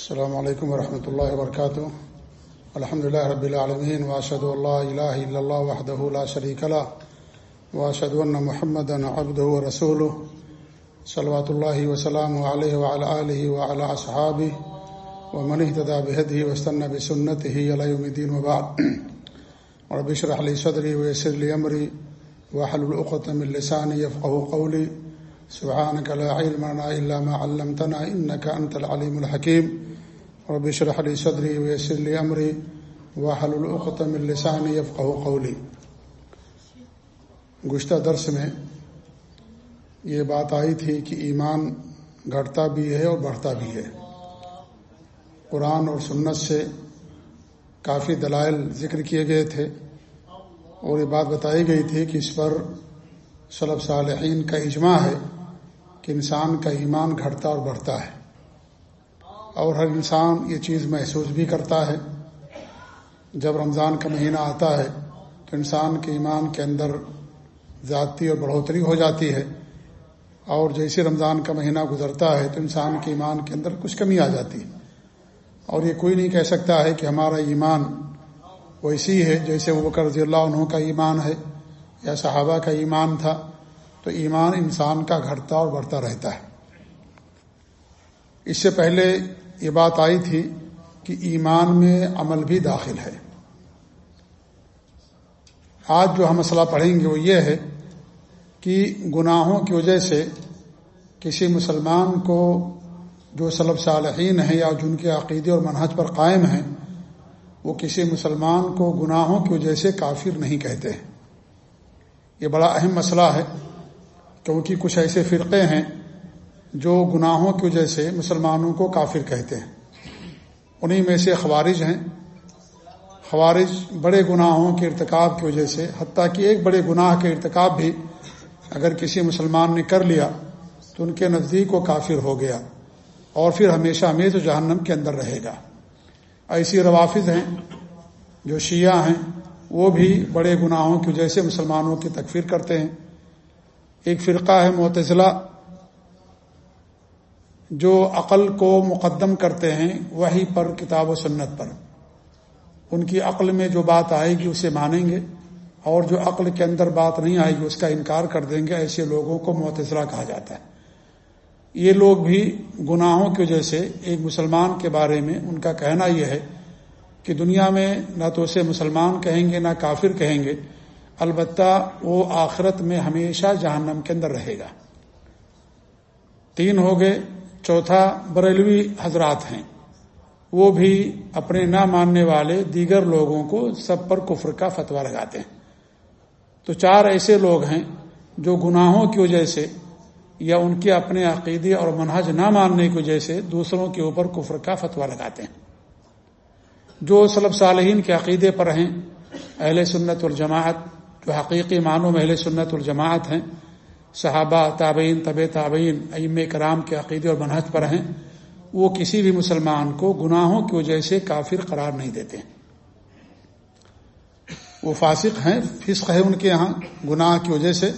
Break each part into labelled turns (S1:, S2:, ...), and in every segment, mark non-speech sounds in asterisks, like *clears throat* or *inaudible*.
S1: السلام علیکم ورحمۃ اللہ وبرکاتہ الحمد لله رب العالمين واشهد ان لا اله الا الله وحده لا شريك له واشهد ان محمدا عبده ورسوله. صلوات الله وسلامه عليه وعلى اله وعلى اصحابه ومن اهتدى بهديه واستنى بسنته الى يوم الدين وبعد. *clears throat* رب اشرح لي صدري ويسر لي امري واحلل عقدة من لساني يفقهوا قولي. سبحانك لا علم لنا الا ما علمتنا انك انت العليم الحكيم. رب اشرح لي صدري ويسر لي امري واحلل عقدة من لساني يفقهوا قولي۔ گزشتہ درس میں یہ بات آئی تھی کہ ایمان گھٹتا بھی ہے اور بڑھتا بھی ہے۔ قرآن اور سنت سے کافی دلائل ذکر کیے گئے تھے اور یہ بات بتائی گئی تھی کہ اس پر صلب صالحین کا اجماع ہے کہ انسان کا ایمان گھٹتا اور بڑھتا ہے۔ اور ہر انسان یہ چیز محسوس بھی کرتا ہے۔ جب رمضان کا مہینہ آتا ہے تو انسان کے ایمان کے اندر زیادتی اور بڑھوتری ہو جاتی ہے۔ اور جیسے رمضان کا مہینہ گزرتا ہے تو انسان کے ایمان کے اندر کچھ کمی آ جاتی ہے۔ اور یہ کوئی نہیں کہہ سکتا ہے کہ ہمارا ایمان ویسی ہے جیسے وہ بکر رضی اللہ عنہ کا ایمان ہے یا صحابہ کا ایمان تھا۔ تو ایمان انسان کا گھٹتا اور بڑھتا رہتا ہے۔ اس سے پہلے یہ بات آئی تھی کہ ایمان میں عمل بھی داخل ہے۔ آج جو ہم مسئلہ پڑھیں گے وہ یہ ہے کہ گناہوں کی وجہ سے کسی مسلمان کو جو سلب صالحین ہیں یا جن کے عقیدے اور منحج پر قائم ہیں، وہ کسی مسلمان کو گناہوں کی وجہ سے کافر نہیں کہتے۔ ہیں یہ بڑا اہم مسئلہ ہے کیونکہ کچھ ایسے فرقے ہیں جو گناہوں کی وجہ سے مسلمانوں کو کافر کہتے ہیں۔ انہی میں سے خوارج ہیں۔ خوارج بڑے گناہوں کے ارتکاب کی وجہ سے، حتیٰ کہ ایک بڑے گناہ کے ارتکاب بھی اگر کسی مسلمان نے کر لیا تو ان کے نزدیک وہ کافر ہو گیا اور پھر ہمیشہ ہمیز جہنم کے اندر رہے گا۔ ایسی روافظ ہیں جو شیعہ ہیں، وہ بھی بڑے گناہوں کی وجہ سے مسلمانوں کی تکفیر کرتے ہیں۔ ایک فرقہ ہے معتزلہ جو عقل کو مقدم کرتے ہیں وہی پر، کتاب و سنت پر۔ ان کی عقل میں جو بات آئے گی، اسے مانیں گے۔ اور جو عقل کے اندر بات نہیں آئے گی، اس کا انکار کر دیں گے۔ ایسے لوگوں کو معتزلہ کہا جاتا ہے۔ یہ لوگ بھی گناہوں کی وجہ سے ایک مسلمان کے بارے میں ان کا کہنا یہ ہے کہ دنیا میں نہ تو اسے مسلمان کہیں گے، نہ کافر کہیں گے۔ البتہ وہ آخرت میں ہمیشہ جہنم کے اندر رہے گا۔ تین ہو گئے۔ چوتھا بریلوی حضرات ہیں۔ وہ بھی اپنے نہ ماننے والے دیگر لوگوں کو سب پر کفر کا فتویٰ لگاتے ہیں۔ تو چار ایسے لوگ ہیں جو گناہوں کی وجہ سے یا ان کے اپنے عقیدے اور منہج نہ ماننے کی وجہ سے دوسروں کے اوپر کفر کا فتویٰ لگاتے ہیں۔ جو سلب صالحین کے عقیدے پر ہیں، اہل سنت الجماعت جو حقیقی معنوں میں اہل سنت الجماعت ہیں صحابہ، تابعین طب تابعین ام کرام کے عقیدے اور منحج پر ہیں، وہ کسی بھی مسلمان کو گناہوں کی وجہ سے کافر قرار نہیں دیتے وہ فاسق ہیں، فسق ہے ان کے یہاں، گناہ کی وجہ سے۔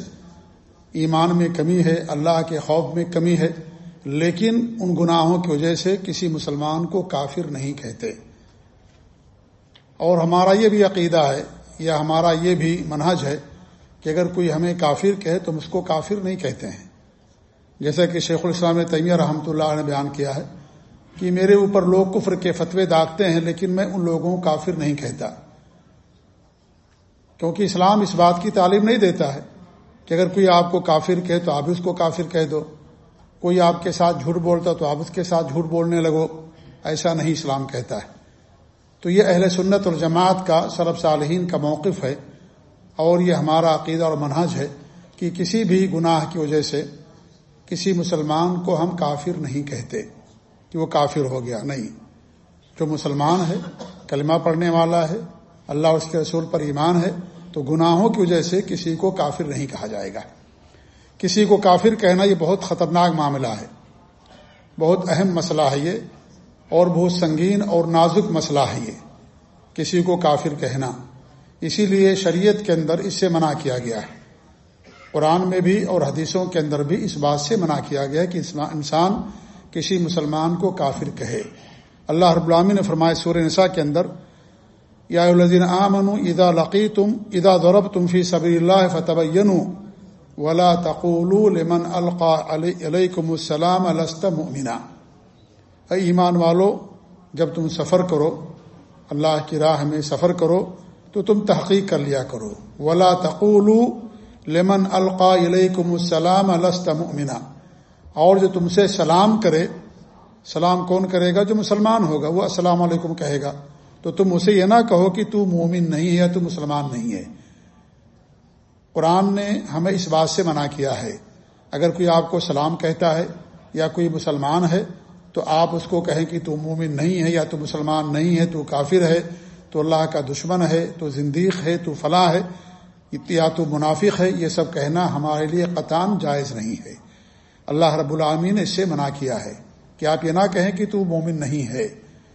S1: ایمان میں کمی ہے، اللہ کے خوف میں کمی ہے، لیکن ان گناہوں کی وجہ سے کسی مسلمان کو کافر نہیں کہتے۔ اور ہمارا یہ بھی عقیدہ ہے، یا ہمارا یہ بھی منہج ہے کہ اگر کوئی ہمیں کافر کہے تو ہم اس کو کافر نہیں کہتے ہیں۔ جیسا کہ شیخ الاسلام تیمیہ رحمۃ اللہ نے بیان کیا ہے کہ میرے اوپر لوگ کفر کے فتوے داغتے ہیں لیکن میں ان لوگوں کو کافر نہیں کہتا۔ کیونکہ اسلام اس بات کی تعلیم نہیں دیتا ہے کہ اگر کوئی آپ کو کافر کہے تو آپ اس کو کافر کہہ دو۔ کوئی آپ کے ساتھ جھوٹ بولتا تو آپ اس کے ساتھ جھوٹ بولنے لگو۔ ایسا نہیں اسلام کہتا ہے۔ تو یہ اہل سنت اور جماعت کا سرب صالحین کا موقف ہے۔ اور یہ ہمارا عقیدہ اور منہج ہے کہ کسی بھی گناہ کی وجہ سے کسی مسلمان کو ہم کافر نہیں کہتے کہ وہ کافر ہو گیا، نہیں۔ جو مسلمان ہے، کلمہ پڑھنے والا ہے، اللہ اس کے رسول پر ایمان ہے، تو گناہوں کی وجہ سے کسی کو کافر نہیں کہا جائے گا۔ کسی کو کافر کہنا یہ بہت خطرناک معاملہ ہے۔ بہت اہم مسئلہ ہے یہ اور بہت سنگین اور نازک مسئلہ ہے یہ۔ کسی کو کافر کہنا۔ اسی لیے شریعت کے اندر اس سے منع کیا گیا ہے۔ قرآن میں بھی اور حدیثوں کے اندر بھی اس بات سے منع کیا گیا کہ انسان کسی مسلمان کو کافر کہے۔ اللہ رب العامی نے فرمایا سور نساء کے اندر، یا الدین آمن ادا لقی تم ادا دورب تم فی صبی اللہ فتب ولا تقول لمن القا علیکم السلام مؤمنا۔ اے ایمان والو، جب تم سفر کرو، اللہ کی راہ میں سفر کرو تو تم تحقیق کر لیا کرو۔ ولا تقول لمن القا علیکم السلام مؤمنا۔ اور جو تم سے سلام کرے، سلام کون کرے گا؟ جو مسلمان ہوگا، وہ السلام علیکم کہے گا۔ تو تم اسے یہ نہ کہو کہ تو مومن نہیں ہے تو مسلمان نہیں ہے۔ قرآن نے ہمیں اس بات سے منع کیا ہے۔ اگر کوئی آپ کو سلام کہتا ہے یا کوئی مسلمان ہے، تو آپ اس کو کہیں کہ تو مومن نہیں ہے یا تو مسلمان نہیں ہے، تو کافر ہے۔ تو اللہ کا دشمن ہے، تو زندیق ہے، تو فلاں ہے یا تو منافق ہے، یہ سب کہنا ہمارے لیے قطان جائز نہیں ہے۔ اللہ رب العامین نے اس سے منع کیا ہے۔ کہ آپ یہ نہ کہیں کہ تو مومن نہیں ہے۔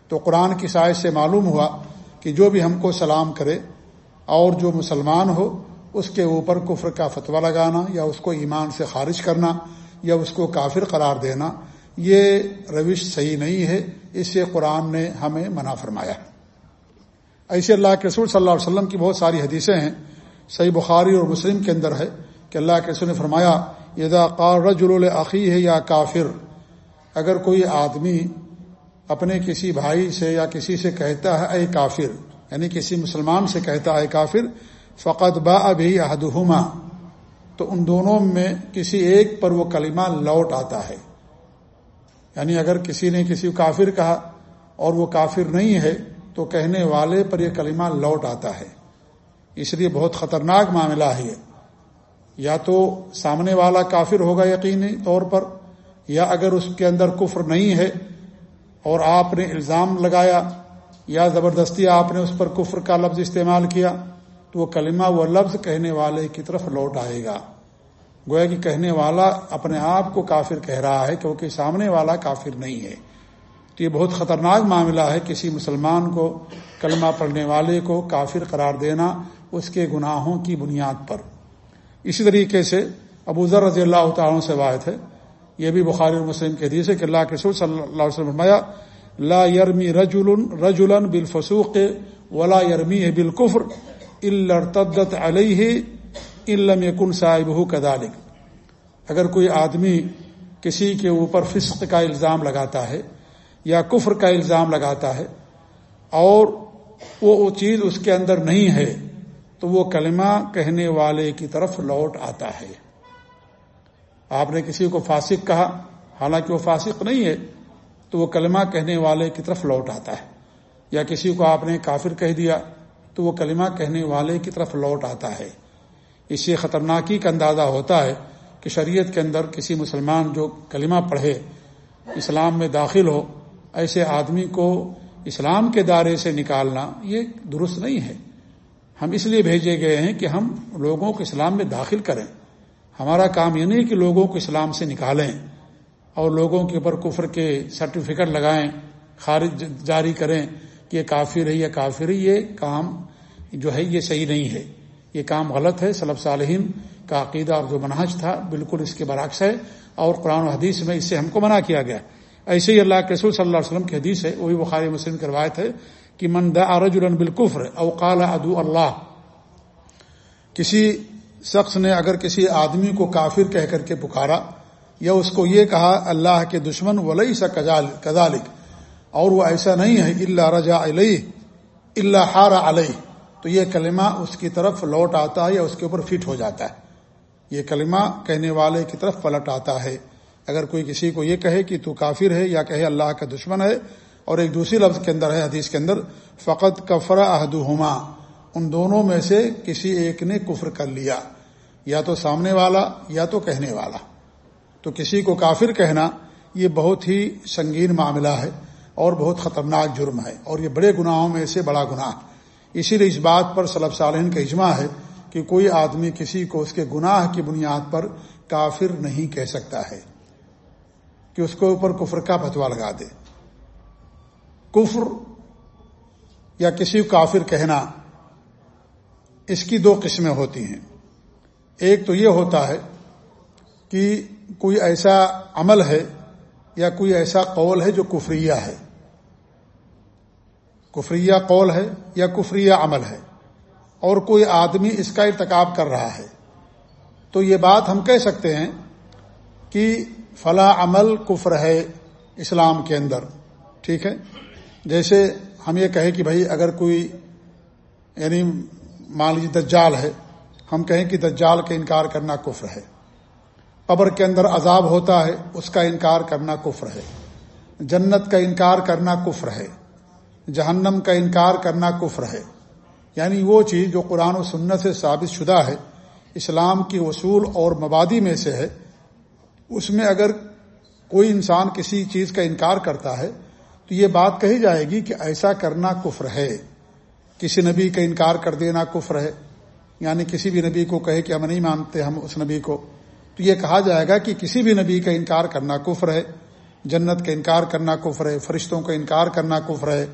S1: تو قرآن کی سائز سے معلوم ہوا کہ جو بھی ہم کو سلام کرے، اور جو مسلمان ہو، اس کے اوپر کفر کا فتویٰ لگانا، یا اس کو ایمان سے خارج کرنا، یا اس کو کافر قرار دینا، یہ روش صحیح نہیں ہے۔ اس سے قرآن نے ہمیں منع فرمایا۔ ہے ایسے اللہ کے رسول صلی اللہ علیہ وسلم کی بہت ساری حدیثیں ہیں، صحیح بخاری اور مسلم کے اندر ہے کہ اللہ کے رسول نے فرمایا یدا قار رجل العقی ہے یا کافر اگر کوئی آدمی اپنے کسی بھائی سے یا کسی سے کہتا ہے، اے کافر یعنی کسی مسلمان سے کہتا ہے کافر فقط با ابھی عہدہما تو ان دونوں میں کسی ایک پر وہ کلمہ لوٹ آتا ہے۔ یعنی اگر کسی نے کسی کافر کہا اور وہ کافر نہیں ہے تو کہنے والے پر یہ کلمہ لوٹ آتا ہے۔ اس لیے بہت خطرناک معاملہ ہے یا تو سامنے والا کافر ہوگا یقینی طور پر، یا اگر اس کے اندر کفر نہیں ہے اور آپ نے الزام لگایا، یا زبردستی آپ نے اس پر کفر کا لفظ استعمال کیا، تو وہ کلمہ، وہ لفظ کہنے والے کی طرف لوٹ آئے گا۔ گویا کہ کہنے والا اپنے آپ کو کافر کہہ رہا ہے کیونکہ سامنے والا کافر نہیں ہے۔ تو یہ بہت خطرناک معاملہ ہے کسی مسلمان کو کلمہ پڑھنے والے کو کافر قرار دینا اس کے گناہوں کی بنیاد پر۔ اسی طریقے سے ابو ذر رضی اللہ تعالیٰ سے واحد ہے۔ یہ بھی بخاری مسلم کے حدیث ہے کہ اللہ کے سور صلی اللہ علیہ وسلم لا یرمی رجول رجولن بالفسوق ولا یرمی بالکفر الرتدت علیہ علم یکن صاحب کدالک اگر کوئی آدمی کسی کے اوپر فسق کا الزام لگاتا ہے یا کفر کا الزام لگاتا ہے اور وہ چیز اس کے اندر نہیں ہے، تو وہ کلمہ کہنے والے کی طرف لوٹ آتا ہے۔ آپ نے کسی کو فاسق کہا، حالانکہ وہ فاسق نہیں ہے، تو وہ کلمہ کہنے والے کی طرف لوٹ آتا ہے۔ یا کسی کو آپ نے کافر کہہ دیا، تو وہ کلمہ کہنے والے کی طرف لوٹ آتا ہے۔ اس سے خطرناکی کا اندازہ ہوتا ہے کہ شریعت کے اندر کسی مسلمان جو کلمہ پڑھے، اسلام میں داخل ہو ایسے آدمی کو اسلام کے دائرے سے نکالنا یہ درست نہیں ہے۔ ہم اس لیے بھیجے گئے ہیں کہ ہم لوگوں کو اسلام میں داخل کریں۔ ہمارا کام یہ نہیں کہ لوگوں کو اسلام سے نکالیں اور لوگوں کے اوپر کفر کے سرٹیفکیٹ لگائیں، خارج جاری کریں کہ یہ کافر ہے یا کافر ہے، یہ کام جو ہے یہ صحیح نہیں ہے۔ یہ کام غلط ہے۔ صلب صالحین کا عقیدہ اور جو منحج تھا بالکل اس کے برعکس ہے اور قرآن و حدیث میں اس سے ہم کو منع کیا گیا۔ ایسے ہی اللہ کے رسول صلی اللہ علیہ وسلم کی حدیث ہے، وہی بخاری مسلم کی روایت ہے کہ من دا رجلا بالکفر او قال ادو اللہ۔ کسی شخص نے اگر کسی آدمی کو کافر کہہ کر کے پکارا یا اس کو یہ کہا، اللہ کے دشمن ولی سا کزالک اور وہ ایسا نہیں ہے اللہ رجا علیہ اللہ ہار علیہ۔ تو یہ کلمہ اس کی طرف لوٹ آتا ہے یا اس کے اوپر فٹ ہو جاتا ہے۔ یہ کلمہ کہنے والے کی طرف پلٹ آتا ہے۔ اگر کوئی کسی کو یہ کہے کہ تو کافر ہے یا کہے اللہ کا دشمن ہے اور ایک دوسری لفظ کے اندر ہے حدیث کے اندر فقط کفرا عہد ان دونوں میں سے کسی ایک نے کفر کر لیا، یا تو سامنے والا یا تو کہنے والا۔ تو کسی کو کافر کہنا یہ بہت ہی سنگین معاملہ ہے اور بہت خطرناک جرم ہے اور یہ بڑے گناہوں میں سے بڑا گناہ۔ اسی لیے اس بات پر صلب صالحین کا اجماع ہے کہ کوئی آدمی کسی کو اس کے گناہ کی بنیاد پر کافر نہیں کہہ سکتا ہے۔ کہ اس کے اوپر کفر کا فتوا لگا دے۔ کفر یا کسی کافر کہنا، اس کی دو قسمیں ہوتی ہیں۔ ایک تو یہ ہوتا ہے کہ کوئی ایسا عمل ہے یا کوئی ایسا قول ہے جو کفریہ ہے۔ کفریہ قول ہے یا کفریہ عمل ہے۔ اور کوئی آدمی اس کا ارتکاب کر رہا ہے۔ تو یہ بات ہم کہہ سکتے ہیں کہ فلاں عمل کفر ہے اسلام کے اندر۔ ٹھیک ہے؟ جیسے ہم یہ کہیں کہ بھائی اگر کوئی یعنی مان لیجیے دجال ہے، ہم کہیں کہ دجال کا انکار کرنا کفر ہے۔ قبر کے اندر عذاب ہوتا ہے، اس کا انکار کرنا کفر ہے۔ جنت کا انکار کرنا کفر ہے۔ جہنم کا انکار کرنا کفر ہے۔ یعنی وہ چیز جو قرآن و سنت سے ثابت شدہ ہے، اسلام کی اصول اور مبادی میں سے ہے۔ اس میں اگر کوئی انسان کسی چیز کا انکار کرتا ہے، تو یہ بات کہی جائے گی کہ ایسا کرنا کفر ہے۔ کسی نبی کا انکار کر دینا کفر ہے۔ یعنی کسی بھی نبی کو کہے کہ ہم نہیں مانتے ہم اس نبی کو۔ تو یہ کہا جائے گا کہ کسی بھی نبی کا انکار کرنا کفر ہے۔ جنت کا انکار کرنا کفر ہے۔ فرشتوں کا انکار کرنا کفر ہے۔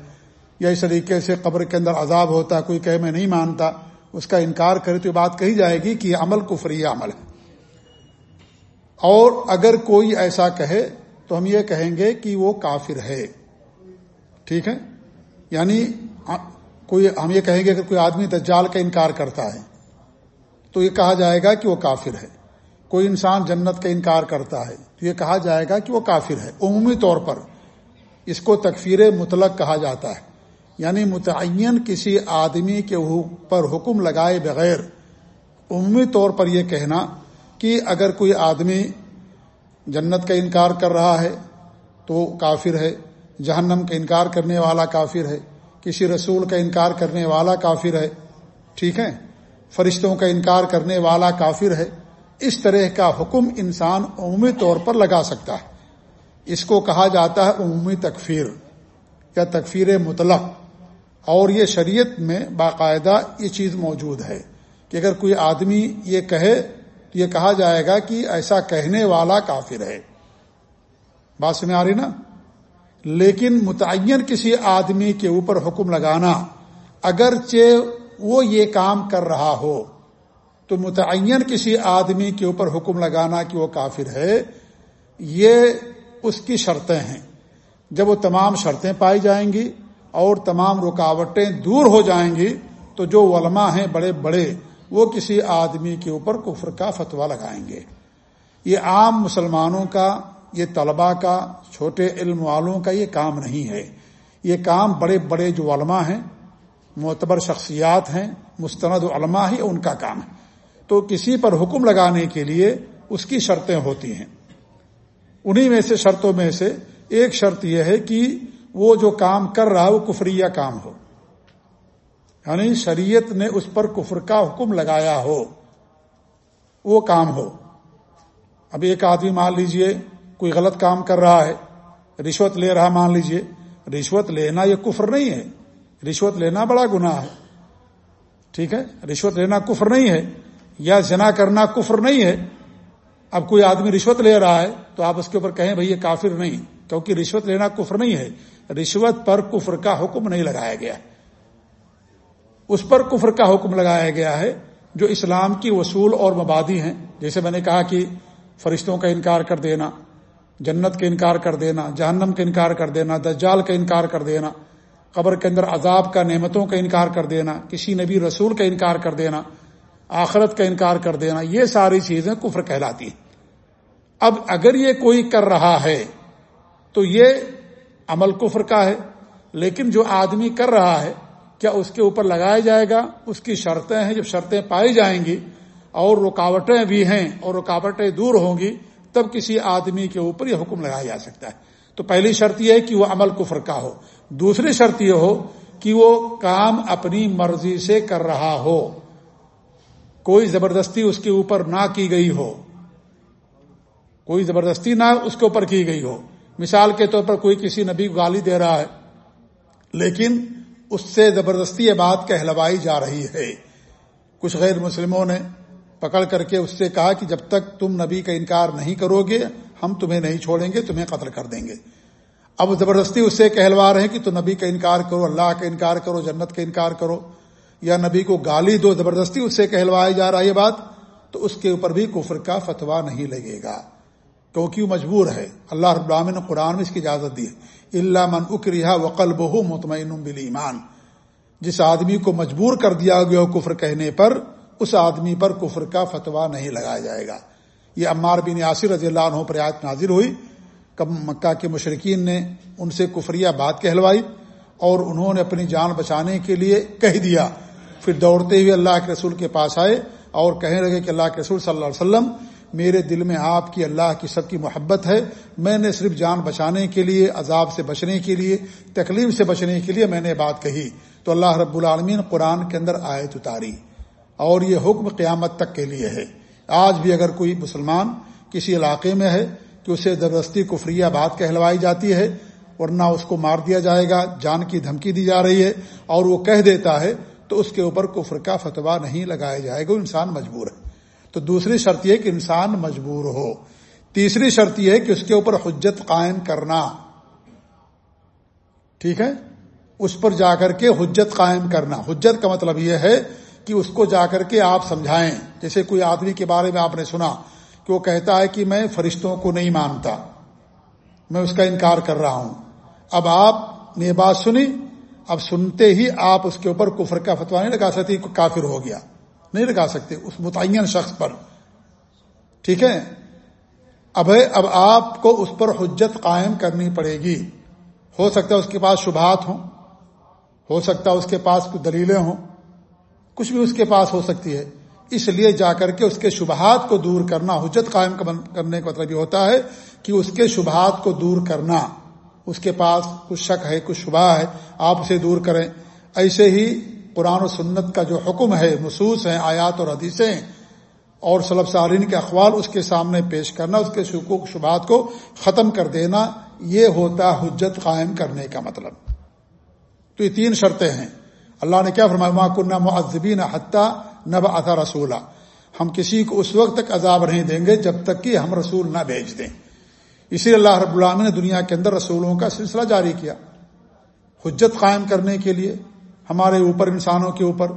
S1: یا اس طریقے سے قبر کے اندر عذاب ہوتا ہے کوئی کہ میں نہیں مانتا، اس کا انکار کرے تو یہ بات کہی جائے گی کہ یہ عمل کفری عمل ہے۔ اور اگر کوئی ایسا کہے تو ہم یہ کہیں گے کہ وہ کافر ہے۔ ٹھیک ہے؟ یعنی کوئی ہم یہ کہیں گے کہ کوئی آدمی دجال کا انکار کرتا ہے تو یہ کہا جائے گا کہ وہ کافر ہے۔ کوئی انسان جنت کا انکار کرتا ہے تو یہ کہا جائے گا کہ وہ کافر ہے۔ عمومی طور پر اس کو تکفیر مطلق کہا جاتا ہے۔ یعنی متعین کسی آدمی کے پر حکم لگائے بغیر عمومی طور پر یہ کہنا کہ اگر کوئی آدمی جنت کا انکار کر رہا ہے تو کافر ہے، جہنم کا انکار کرنے والا کافر ہے، کسی رسول کا انکار کرنے والا کافر ہے، ٹھیک ہے؟ فرشتوں کا انکار کرنے والا کافر ہے، اس طرح کا حکم انسان عمومی طور پر لگا سکتا ہے۔ اس کو کہا جاتا ہے عمومی تکفیر یا تکفیر مطلق۔ اور یہ شریعت میں باقاعدہ یہ چیز موجود ہے کہ اگر کوئی آدمی یہ کہے تو یہ کہا جائے گا کہ ایسا کہنے والا کافر ہے۔ بات سمجھ آ رہی نا؟ لیکن متعین کسی آدمی کے اوپر حکم لگانا، اگرچہ وہ یہ کام کر رہا ہو، تو متعین کسی آدمی کے اوپر حکم لگانا کہ وہ کافر ہے، یہ اس کی شرطیں ہیں۔ جب وہ تمام شرطیں پائی جائیں گی اور تمام رکاوٹیں دور ہو جائیں گی، تو جو علماء ہیں بڑے بڑے وہ کسی آدمی کے اوپر کفر کا فتوا لگائیں گے۔ یہ عام مسلمانوں کا، یہ طلباء کا، چھوٹے علم والوں کا یہ کام نہیں ہے۔ یہ کام بڑے بڑے جو علماء ہیں، معتبر شخصیات ہیں، مستند علماء ہی ان کا کام ہے۔ تو کسی پر حکم لگانے کے لیے اس کی شرطیں ہوتی ہیں۔ انہی میں سے شرطوں میں سے ایک شرط یہ ہے کہ وہ جو کام کر رہا ہے، وہ کفریہ کام ہو۔ یعنی شریعت نے اس پر کفر کا حکم لگایا ہو، وہ کام ہو۔ اب ایک آدمی مان لیجیے کوئی غلط کام کر رہا ہے، رشوت لے رہا مان لیجیے۔ رشوت لینا یہ کفر نہیں ہے۔ رشوت لینا بڑا گناہ ہے۔ ٹھیک ہے؟ رشوت لینا کفر نہیں ہے یا جنا کرنا کفر نہیں ہے۔ اب کوئی آدمی رشوت لے رہا ہے تو آپ اس کے اوپر کہیں بھائی یہ کافر نہیں، کیونکہ رشوت لینا کفر نہیں ہے۔ رشوت پر کفر کا حکم نہیں لگایا گیا۔ ہے اس پر کفر کا حکم لگایا گیا ہے جو اسلام کی وصول اور مبادی ہیں۔ جیسے میں نے کہا کہ فرشتوں کا انکار کر دینا، جنت کا انکار کر دینا، جہنم کا انکار کر دینا، دجال کا انکار کر دینا، قبر کے اندر عذاب کا، نعمتوں کا انکار کر دینا، کسی نبی رسول کا انکار کر دینا، آخرت کا انکار کر دینا، یہ ساری چیزیں کفر کہلاتی ہیں۔ اب اگر یہ کوئی کر رہا ہے تو یہ عمل کفر کا ہے، لیکن جو آدمی کر رہا ہے کیا اس کے اوپر لگایا جائے گا؟ اس کی شرطیں ہیں، جب شرطیں پائی جائیں گی اور رکاوٹیں بھی ہیں اور رکاوٹیں دور ہوں گی، تب کسی آدمی کے اوپر یہ حکم لگایا جا سکتا ہے۔ تو پہلی شرط یہ ہے کہ وہ عمل کفر کا ہو۔ دوسری شرط یہ ہو کہ وہ کام اپنی مرضی سے کر رہا ہو۔ کوئی زبردستی اس کے اوپر نہ کی گئی ہو۔ کوئی زبردستی نہ اس کے اوپر کی گئی ہو۔ مثال کے طور پر کوئی کسی نبی کو گالی دے رہا ہے، لیکن اس سے زبردستی یہ بات کہلوائی جا رہی ہے۔ کچھ غیر مسلموں نے پکڑ کر کے اس سے کہا کہ جب تک تم نبی کا انکار نہیں کرو گے، ہم تمہیں نہیں چھوڑیں گے، تمہیں قتل کر دیں گے۔ اب زبردستی اس سے کہلوا رہے ہیں کہ تو نبی کا انکار کرو، اللہ کا انکار کرو، جنت کا انکار کرو، یا نبی کو گالی دو، زبردستی اس سے کہلوائی جا رہا ہے یہ بات، تو اس کے اوپر بھی کفر کا فتوا نہیں لگے گا۔ کیونکہ وہ مجبور ہے۔ اللہ رب العالمین نے قرآن میں اس کی اجازت دی ہے۔ اللہ من اکریہ وقل بہو مطمئن بل ایمان جس آدمی کو مجبور کر دیا گیا ہو کفر کہنے پر، اس آدمی پر کفر کا فتویٰ نہیں لگایا جائے گا۔ یہ عمار بن یاسر رضی اللہ عنہ پر آیت نازل ہوئی۔ کب مکہ کے مشرقین نے ان سے کفریہ بات کہلوائی اور انہوں نے اپنی جان بچانے کے لیے کہہ دیا۔ پھر دوڑتے ہوئے اللہ کے رسول کے پاس آئے اور کہنے لگے کہ اللہ کے رسول صلی اللہ علیہ وسلم میرے دل میں آپ کی اللہ کی سب کی محبت ہے، میں نے صرف جان بچانے کے لیے، عذاب سے بچنے کے لیے، تکلیف سے بچنے کے لیے میں نے بات کہی۔ تو اللہ رب العالمین قرآن کے اندر آیت اتاری۔ اور یہ حکم قیامت تک کے لیے ہے۔ آج بھی اگر کوئی مسلمان کسی علاقے میں ہے کہ اسے زبردستی کفریہ بات کہلوائی جاتی ہے، ورنہ اس کو مار دیا جائے گا، جان کی دھمکی دی جا رہی ہے، اور وہ کہہ دیتا ہے، تو اس کے اوپر کفر کا فتویٰ نہیں لگایا جائے گا، وہ انسان مجبور ہے۔ تو دوسری شرط یہ کہ انسان مجبور ہو۔ تیسری شرط یہ ہے کہ اس کے اوپر حجت قائم کرنا۔ ٹھیک ہے؟ اس پر جا کر کے حجت قائم کرنا۔ حجت کا مطلب یہ ہے کہ اس کو جا کر کے آپ سمجھائیں۔ جیسے کوئی آدمی کے بارے میں آپ نے سنا کہ وہ کہتا ہے کہ میں فرشتوں کو نہیں مانتا۔ میں اس کا انکار کر رہا ہوں۔ اب آپ نے بات سنی، اب سنتے ہی آپ اس کے اوپر کفر کا فتوا نہیں لگا سکتے، کافر ہو گیا۔ نہیں لگا سکتے، اس متعین شخص پر۔ ٹھیک ہے؟ اب اب آپ کو اس پر حجت قائم کرنی پڑے گی۔ ہو سکتا ہے اس کے پاس شبہات ہوں، ہو سکتا ہے اس کے پاس کچھ دلیلیں ہوں، کچھ بھی اس کے پاس ہو سکتی ہے۔ اس لیے جا کر کے اس کے شبہات کو دور کرنا، حجت قائم کرنے کا مطلب یہ ہوتا ہے کہ اس کے شبہات کو دور کرنا۔ اس کے پاس کچھ شک ہے، کچھ شبہ ہے، آپ اسے دور کریں۔ ایسے ہی قرآن و سنت کا جو حکم ہے مصوص ہیں، آیات اور حدیثیں، اور صلب سارین کے اخوال اس کے سامنے پیش کرنا، اس کے شکوک شبہات کو ختم کر دینا، یہ ہوتا حجت قائم کرنے کا مطلب۔ تو یہ تین شرطیں ہیں۔ اللہ نے کیا فرمایا کنہ معذبین حتیٰ نب اطا رسولہ ہم کسی کو اس وقت تک عذاب نہیں دیں گے جب تک کہ ہم رسول نہ بھیج دیں۔ اسی اللہ رب اللہ نے دنیا کے اندر رسولوں کا سلسلہ جاری کیا۔ حجت قائم کرنے کے لیے ہمارے اوپر، انسانوں کے اوپر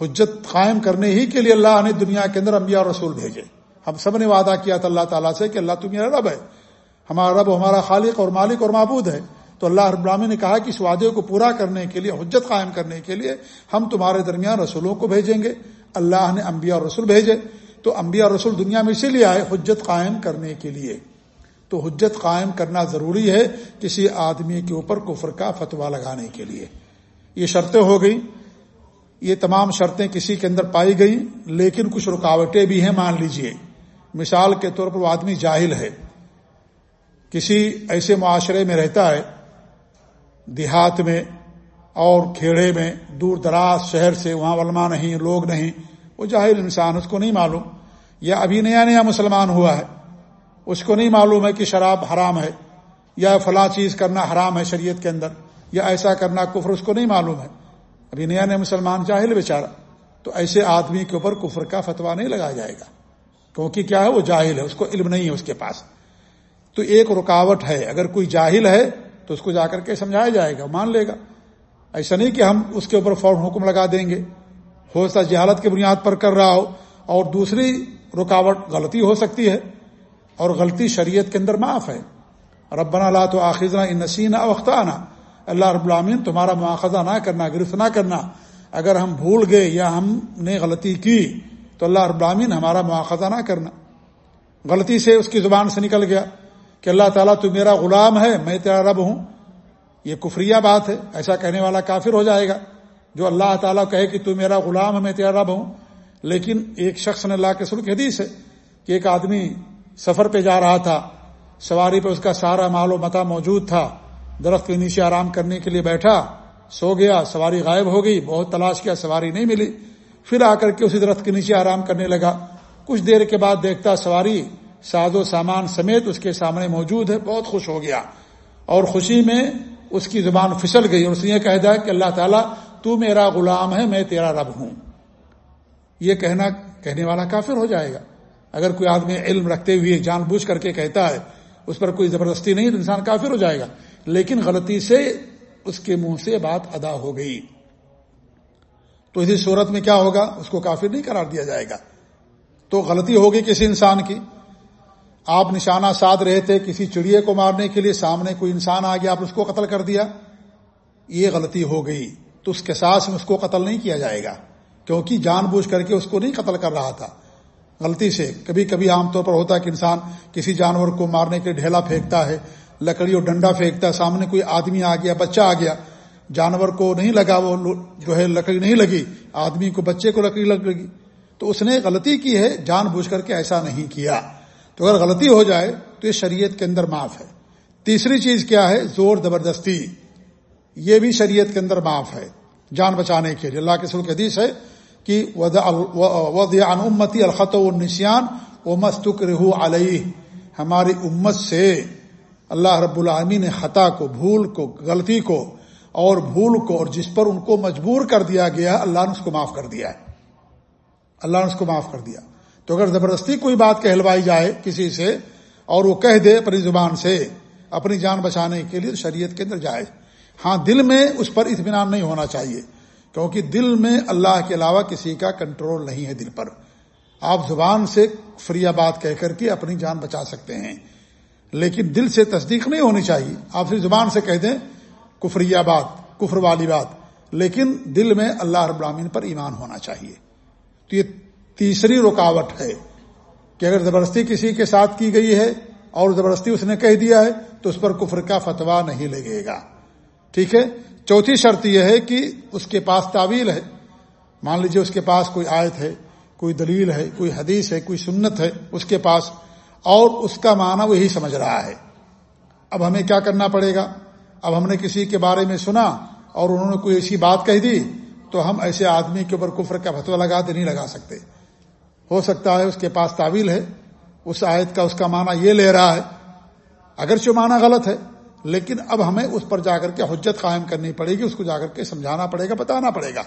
S1: حجت قائم کرنے ہی کے لیے اللہ نے دنیا کے اندر انبیاء اور رسول بھیجے۔ ہم سب نے وعدہ کیا تھا اللہ تعالیٰ سے کہ اللہ تم میرا رب ہے، ہمارا رب ہمارا خالق اور مالک اور معبود ہے۔ تو اللہ رب العالمین نے کہا کہ اس وعدے کو پورا کرنے کے لیے، حجت قائم کرنے کے لیے ہم تمہارے درمیان رسولوں کو بھیجیں گے۔ اللہ نے انبیاء اور رسول بھیجے۔ تو انبیاء اور رسول دنیا میں اسی لیے آئے، حجت قائم کرنے کے لیے۔ تو حجت قائم کرنا ضروری ہے کسی آدمی کے اوپر کفر کا فتوا لگانے کے لیے۔ یہ شرطیں ہو گئی یہ تمام شرطیں کسی کے اندر پائی گئی لیکن کچھ رکاوٹیں بھی ہیں، مان لیجیے۔ مثال کے طور پر وہ آدمی جاہل ہے۔ کسی ایسے معاشرے میں رہتا ہے، دیہات میں اور کھیڑے میں، دور دراز شہر سے، وہاں علماء نہیں، لوگ نہیں۔ وہ جاہل انسان، اس کو نہیں معلوم۔ یا ابھی نیا نیا مسلمان ہوا ہے، اس کو نہیں معلوم ہے کہ شراب حرام ہے یا فلاں چیز کرنا حرام ہے شریعت کے اندر۔ یا ایسا کرنا کفر اس کو نہیں معلوم ہے۔ ابھی نیا نیا مسلمان جاہل بیچارہ۔ تو ایسے آدمی کے اوپر کفر کا فتوا نہیں لگایا جائے گا۔ کیونکہ کیا ہے؟ وہ جاہل ہے، اس کو علم نہیں ہے اس کے پاس۔ تو ایک رکاوٹ ہے، اگر کوئی جاہل ہے تو اس کو جا کر کے سمجھایا جائے گا مان لے گا۔ ایسا نہیں کہ ہم اس کے اوپر فوراً حکم لگا دیں گے۔ ہو سکتا جہالت کی بنیاد پر کر رہا ہو اور دوسری رکاوٹ غلطی ہو سکتی ہے اور غلطی شریعت کے اندر معاف ہے۔ ربنا لا تو آخذنا ان نسین وقت آنا اللہ رب العامین تمہارا مواخذہ نہ کرنا، گرفت نہ کرنا، اگر ہم بھول گئے یا ہم نے غلطی کی، تو اللہ رب العامین ہمارا مواخذہ نہ کرنا۔ غلطی سے اس کی زبان سے نکل گیا کہ اللہ تعالیٰ تو میرا غلام ہے، میں تیرا رب ہوں۔ یہ کفریہ بات ہے، ایسا کہنے والا کافر ہو جائے گا جو اللہ تعالیٰ کہے کہ تو میرا غلام ہے، میں تیرا رب ہوں۔ لیکن ایک شخص نے اللہ کے سر کی حدیث ہے کہ ایک آدمی سفر پہ جا رہا تھا، سواری پہ اس کا سارا مال و متا موجود تھا۔ درخت کے نیچے آرام کرنے کے لیے بیٹھا، سو گیا، سواری غائب ہو گئی، بہت تلاش کیا، سواری نہیں ملی۔ پھر آ کر کے اسی درخت کے نیچے آرام کرنے لگا۔ کچھ دیر کے بعد دیکھتا سواری، ساز و سامان سمیت اس کے سامنے موجود ہے، بہت خوش ہو گیا۔ اور خوشی میں اس کی زبان پھسل گئی اور اس نے کہہ دیا کہ اللہ تعالیٰ، تو میرا غلام ہے، میں تیرا رب ہوں۔ یہ کہنا، کہنے والا کافر ہو جائے گا۔ اگر کوئی آدمی علم رکھتے ہوئے جان بوجھ کر کے کہتا ہے، اس پر کوئی زبردستی نہیں، تو انسان کافر ہو جائے گا۔ لیکن غلطی سے اس کے منہ سے بات ادا ہو گئی۔ تو اسی صورت میں کیا ہوگا؟ اس کو کافر نہیں قرار دیا جائے گا۔ تو غلطی ہوگی کسی انسان کی۔ آپ نشانہ ساتھ رہے تھے کسی چڑیے کو مارنے کے لیے، سامنے کوئی انسان آ گیا، آپ اس کو قتل کر دیا۔ یہ غلطی ہو گئی۔ تو اس کے ساتھ میں اس کو قتل نہیں کیا جائے گا۔ کیونکہ جان بوجھ کر کے اس کو نہیں قتل کر رہا تھا۔ غلطی سے کبھی کبھی عام طور پر ہوتا ہے کہ انسان کسی جانور کو مارنے کے ڈھیلا پھینکتا ہے۔ لکڑی اور ڈنڈا پھینکتا ہے، سامنے کوئی آدمی آ گیا، بچہ آ گیا۔ جانور کو نہیں لگا، وہ جو ہے لکڑی نہیں لگی۔ آدمی کو، بچے کو لکڑی لگ لگی۔ تو اس نے غلطی کی ہے، جان بوجھ کر کے ایسا نہیں کیا۔ تو اگر غلطی ہو جائے تو یہ شریعت کے اندر معاف ہے۔ تیسری چیز کیا ہے؟ زور زبردستی۔ یہ بھی شریعت کے اندر معاف ہے۔ جان بچانے کے لیے۔ اللہ کے سلک حدیث ہے کہ امتی الخط و نشان و مستق رحو علیہ۔ ہماری امت سے اللہ رب العامی نے خطا کو، بھول کو، غلطی کو اور بھول کو اور جس پر ان کو مجبور کر دیا گیا، اللہ نے اس کو معاف کر دیا ہے۔ اللہ نے اس کو معاف کر دیا۔ تو اگر زبردستی کوئی بات کہلوائی جائے کسی سے اور وہ کہہ دے اپنی زبان سے اپنی جان بچانے کے لیے شریعت کے اندر جائے ہاں دل میں اس پر اطمینان نہیں ہونا چاہیے، کیونکہ دل میں اللہ کے علاوہ کسی کا کنٹرول نہیں ہے دل پر۔ آپ زبان سے فری بات کہہ کر کے اپنی جان بچا سکتے ہیں۔ لیکن دل سے تصدیق نہیں ہونی چاہیے۔ آپ صرف زبان سے کہہ دیں کفری بات، کفر والی بات۔ لیکن دل میں اللہ رب العالمین پر ایمان ہونا چاہیے۔ تو یہ تیسری رکاوٹ ہے کہ اگر زبردستی کسی کے ساتھ کی گئی ہے اور زبردستی اس نے کہہ دیا ہے، تو اس پر کفر کا فتوا نہیں لگے گا۔ ٹھیک ہے؟ چوتھی شرط یہ ہے کہ اس کے پاس تعویل ہے۔ مان لیجیے اس کے پاس کوئی آیت ہے، کوئی دلیل ہے، کوئی حدیث ہے، کوئی سنت ہے، اس کے پاس اور اس کا معنی وہی سمجھ رہا ہے۔ اب ہمیں کیا کرنا پڑے گا؟ اب ہم نے کسی کے بارے میں سنا اور انہوں نے کوئی ایسی بات کہہ دی تو ہم ایسے آدمی کے اوپر کفر کا فتوا لگا دے، نہیں لگا سکتے۔ ہو سکتا ہے اس کے پاس تعویل ہے، اس آیت کا اس کا معنی یہ لے رہا ہے۔ اگرچہ معنی غلط ہے، لیکن اب ہمیں اس پر جا کر کے حجت قائم کرنی پڑے گی، اس کو جا کر کے سمجھانا پڑے گا، بتانا پڑے گا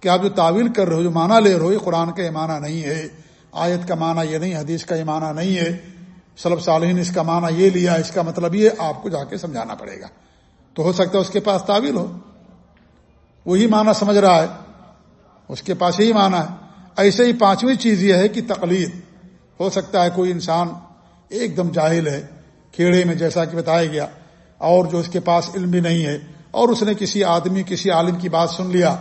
S1: کہ آپ جو تعویل کر رہے ہو، جو معنی لے رہے ہو، یہ قرآن کا یہ معنی نہیں ہے۔ آیت کا معنی یہ نہیں، حدیث کا یہ معنی نہیں ہے۔ سلب صالحین اس کا معنی یہ لیا، اس کا مطلب یہ آپ کو جا کے سمجھانا پڑے گا۔ تو ہو سکتا ہے اس کے پاس تعویل ہو۔ وہی معنی سمجھ رہا ہے۔ اس کے پاس یہی معنی ہے۔ ایسے ہی پانچویں چیز یہ ہے کہ تقلید۔ ہو سکتا ہے کوئی انسان ایک دم جاہل ہے کیڑے میں جیسا کہ بتایا گیا، اور جو اس کے پاس علم بھی نہیں ہے، اور اس نے کسی آدمی، کسی عالم کی بات سن لیا،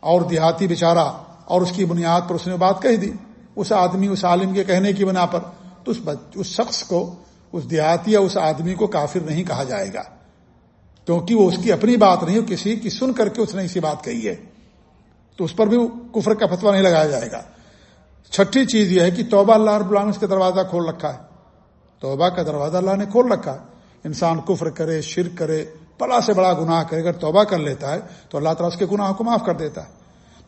S1: اور دیہاتی بیچارہ، اور اس کی بنیاد پر اس نے بات کہہ دی۔ اس آدمی، اس عالم کے کہنے کی بنا پر تو اس اس شخص کو، اس دیہاتی یا اس آدمی کو کافر نہیں کہا جائے گا۔ کیونکہ وہ اس کی اپنی بات نہیں کسی کی سن کر کے اس نے اسی بات کہی ہے۔ تو اس پر بھی کفر کا فتوا نہیں لگایا جائے گا۔ چھٹی چیز یہ ہے کہ توبہ اللہ رب العالمین اس کا دروازہ کھول رکھا ہے۔ توبہ کا دروازہ اللہ نے کھول رکھا ہے۔ انسان کفر کرے، شرک کرے، بڑا سے بڑا گناہ کرے، اگر توبہ کر لیتا ہے تو اللہ تعالیٰ اس کے گناہ کو معاف کر دیتا ہے۔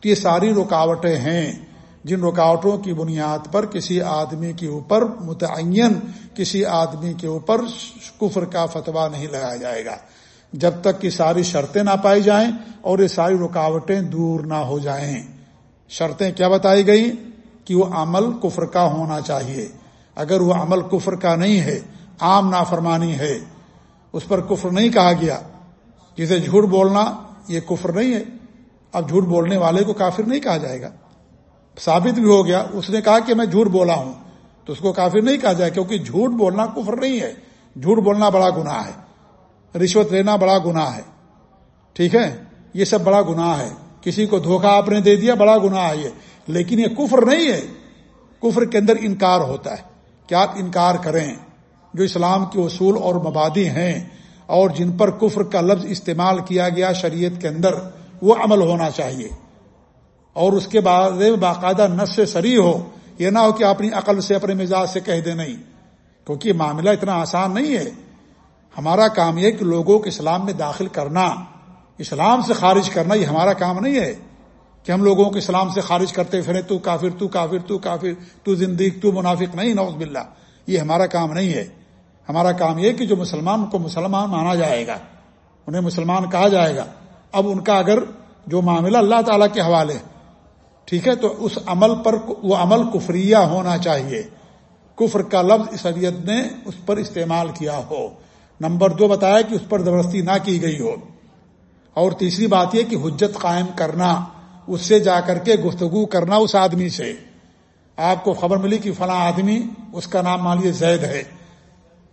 S1: تو یہ ساری رکاوٹیں ہیں۔ جن رکاوٹوں کی بنیاد پر کسی آدمی کے اوپر متعین، کسی آدمی کے اوپر کفر کا فتوا نہیں لگایا جائے گا۔ جب تک کہ ساری شرطیں نہ پائی جائیں اور یہ ساری رکاوٹیں دور نہ ہو جائیں۔ شرطیں کیا بتائی گئی؟ کہ وہ عمل کفر کا ہونا چاہیے۔ اگر وہ عمل کفر کا نہیں ہے، عام نافرمانی ہے، اس پر کفر نہیں کہا گیا۔ جسے جھوٹ بولنا، یہ کفر نہیں ہے۔ اب جھوٹ بولنے والے کو کافر نہیں کہا جائے گا۔ ثابت بھی ہو گیا۔ اس نے کہا کہ میں جھوٹ بولا ہوں۔ تو اس کو کافر نہیں کہا جائے کیونکہ جھوٹ بولنا کفر نہیں ہے۔ جھوٹ بولنا بڑا گناہ ہے۔ رشوت لینا بڑا گناہ ہے۔ ٹھیک ہے؟ یہ سب بڑا گناہ ہے۔ کسی کو دھوکہ آپ نے دے دیا، بڑا گناہ ہے یہ۔ لیکن یہ کفر نہیں ہے۔ کفر کے اندر انکار ہوتا ہے۔ کہ آپ انکار کریں؟ جو اسلام کے اصول اور مبادی ہیں اور جن پر کفر کا لفظ استعمال کیا گیا شریعت کے اندر، وہ عمل ہونا چاہیے۔ اور اس کے بعد باقاعدہ نس سے سری ہو، یہ نہ ہو کہ اپنی عقل سے، اپنے مزاج سے کہہ دے نہیں۔ کیونکہ معاملہ اتنا آسان نہیں ہے۔ ہمارا کام یہ کہ لوگوں کو اسلام میں داخل کرنا، اسلام سے خارج کرنا، یہ ہمارا کام نہیں ہے کہ ہم لوگوں کو اسلام سے خارج کرتے پھریں، تو کافر تو کافر تو کافر، تو زندگی، تو منافق، نہیں نوز باللہ۔ یہ ہمارا کام نہیں ہے۔ ہمارا کام یہ کہ جو مسلمان کو مسلمان مانا جائے گا، انہیں مسلمان کہا جائے گا۔ اب ان کا اگر جو معاملہ اللہ تعالیٰ کے حوالے ٹھیک ہے؟ تو اس عمل پر وہ عمل کفریہ ہونا چاہیے۔ کفر کا لفظ شریعت نے اس پر استعمال کیا ہو۔ نمبر دو، بتایا کہ اس پر زبردستی نہ کی گئی ہو۔ اور تیسری بات یہ کہ حجت قائم کرنا، اس سے جا کر کے گفتگو کرنا اس آدمی سے۔ آپ کو خبر ملی کہ فلاں آدمی، اس کا نام مان لیے زید ہے۔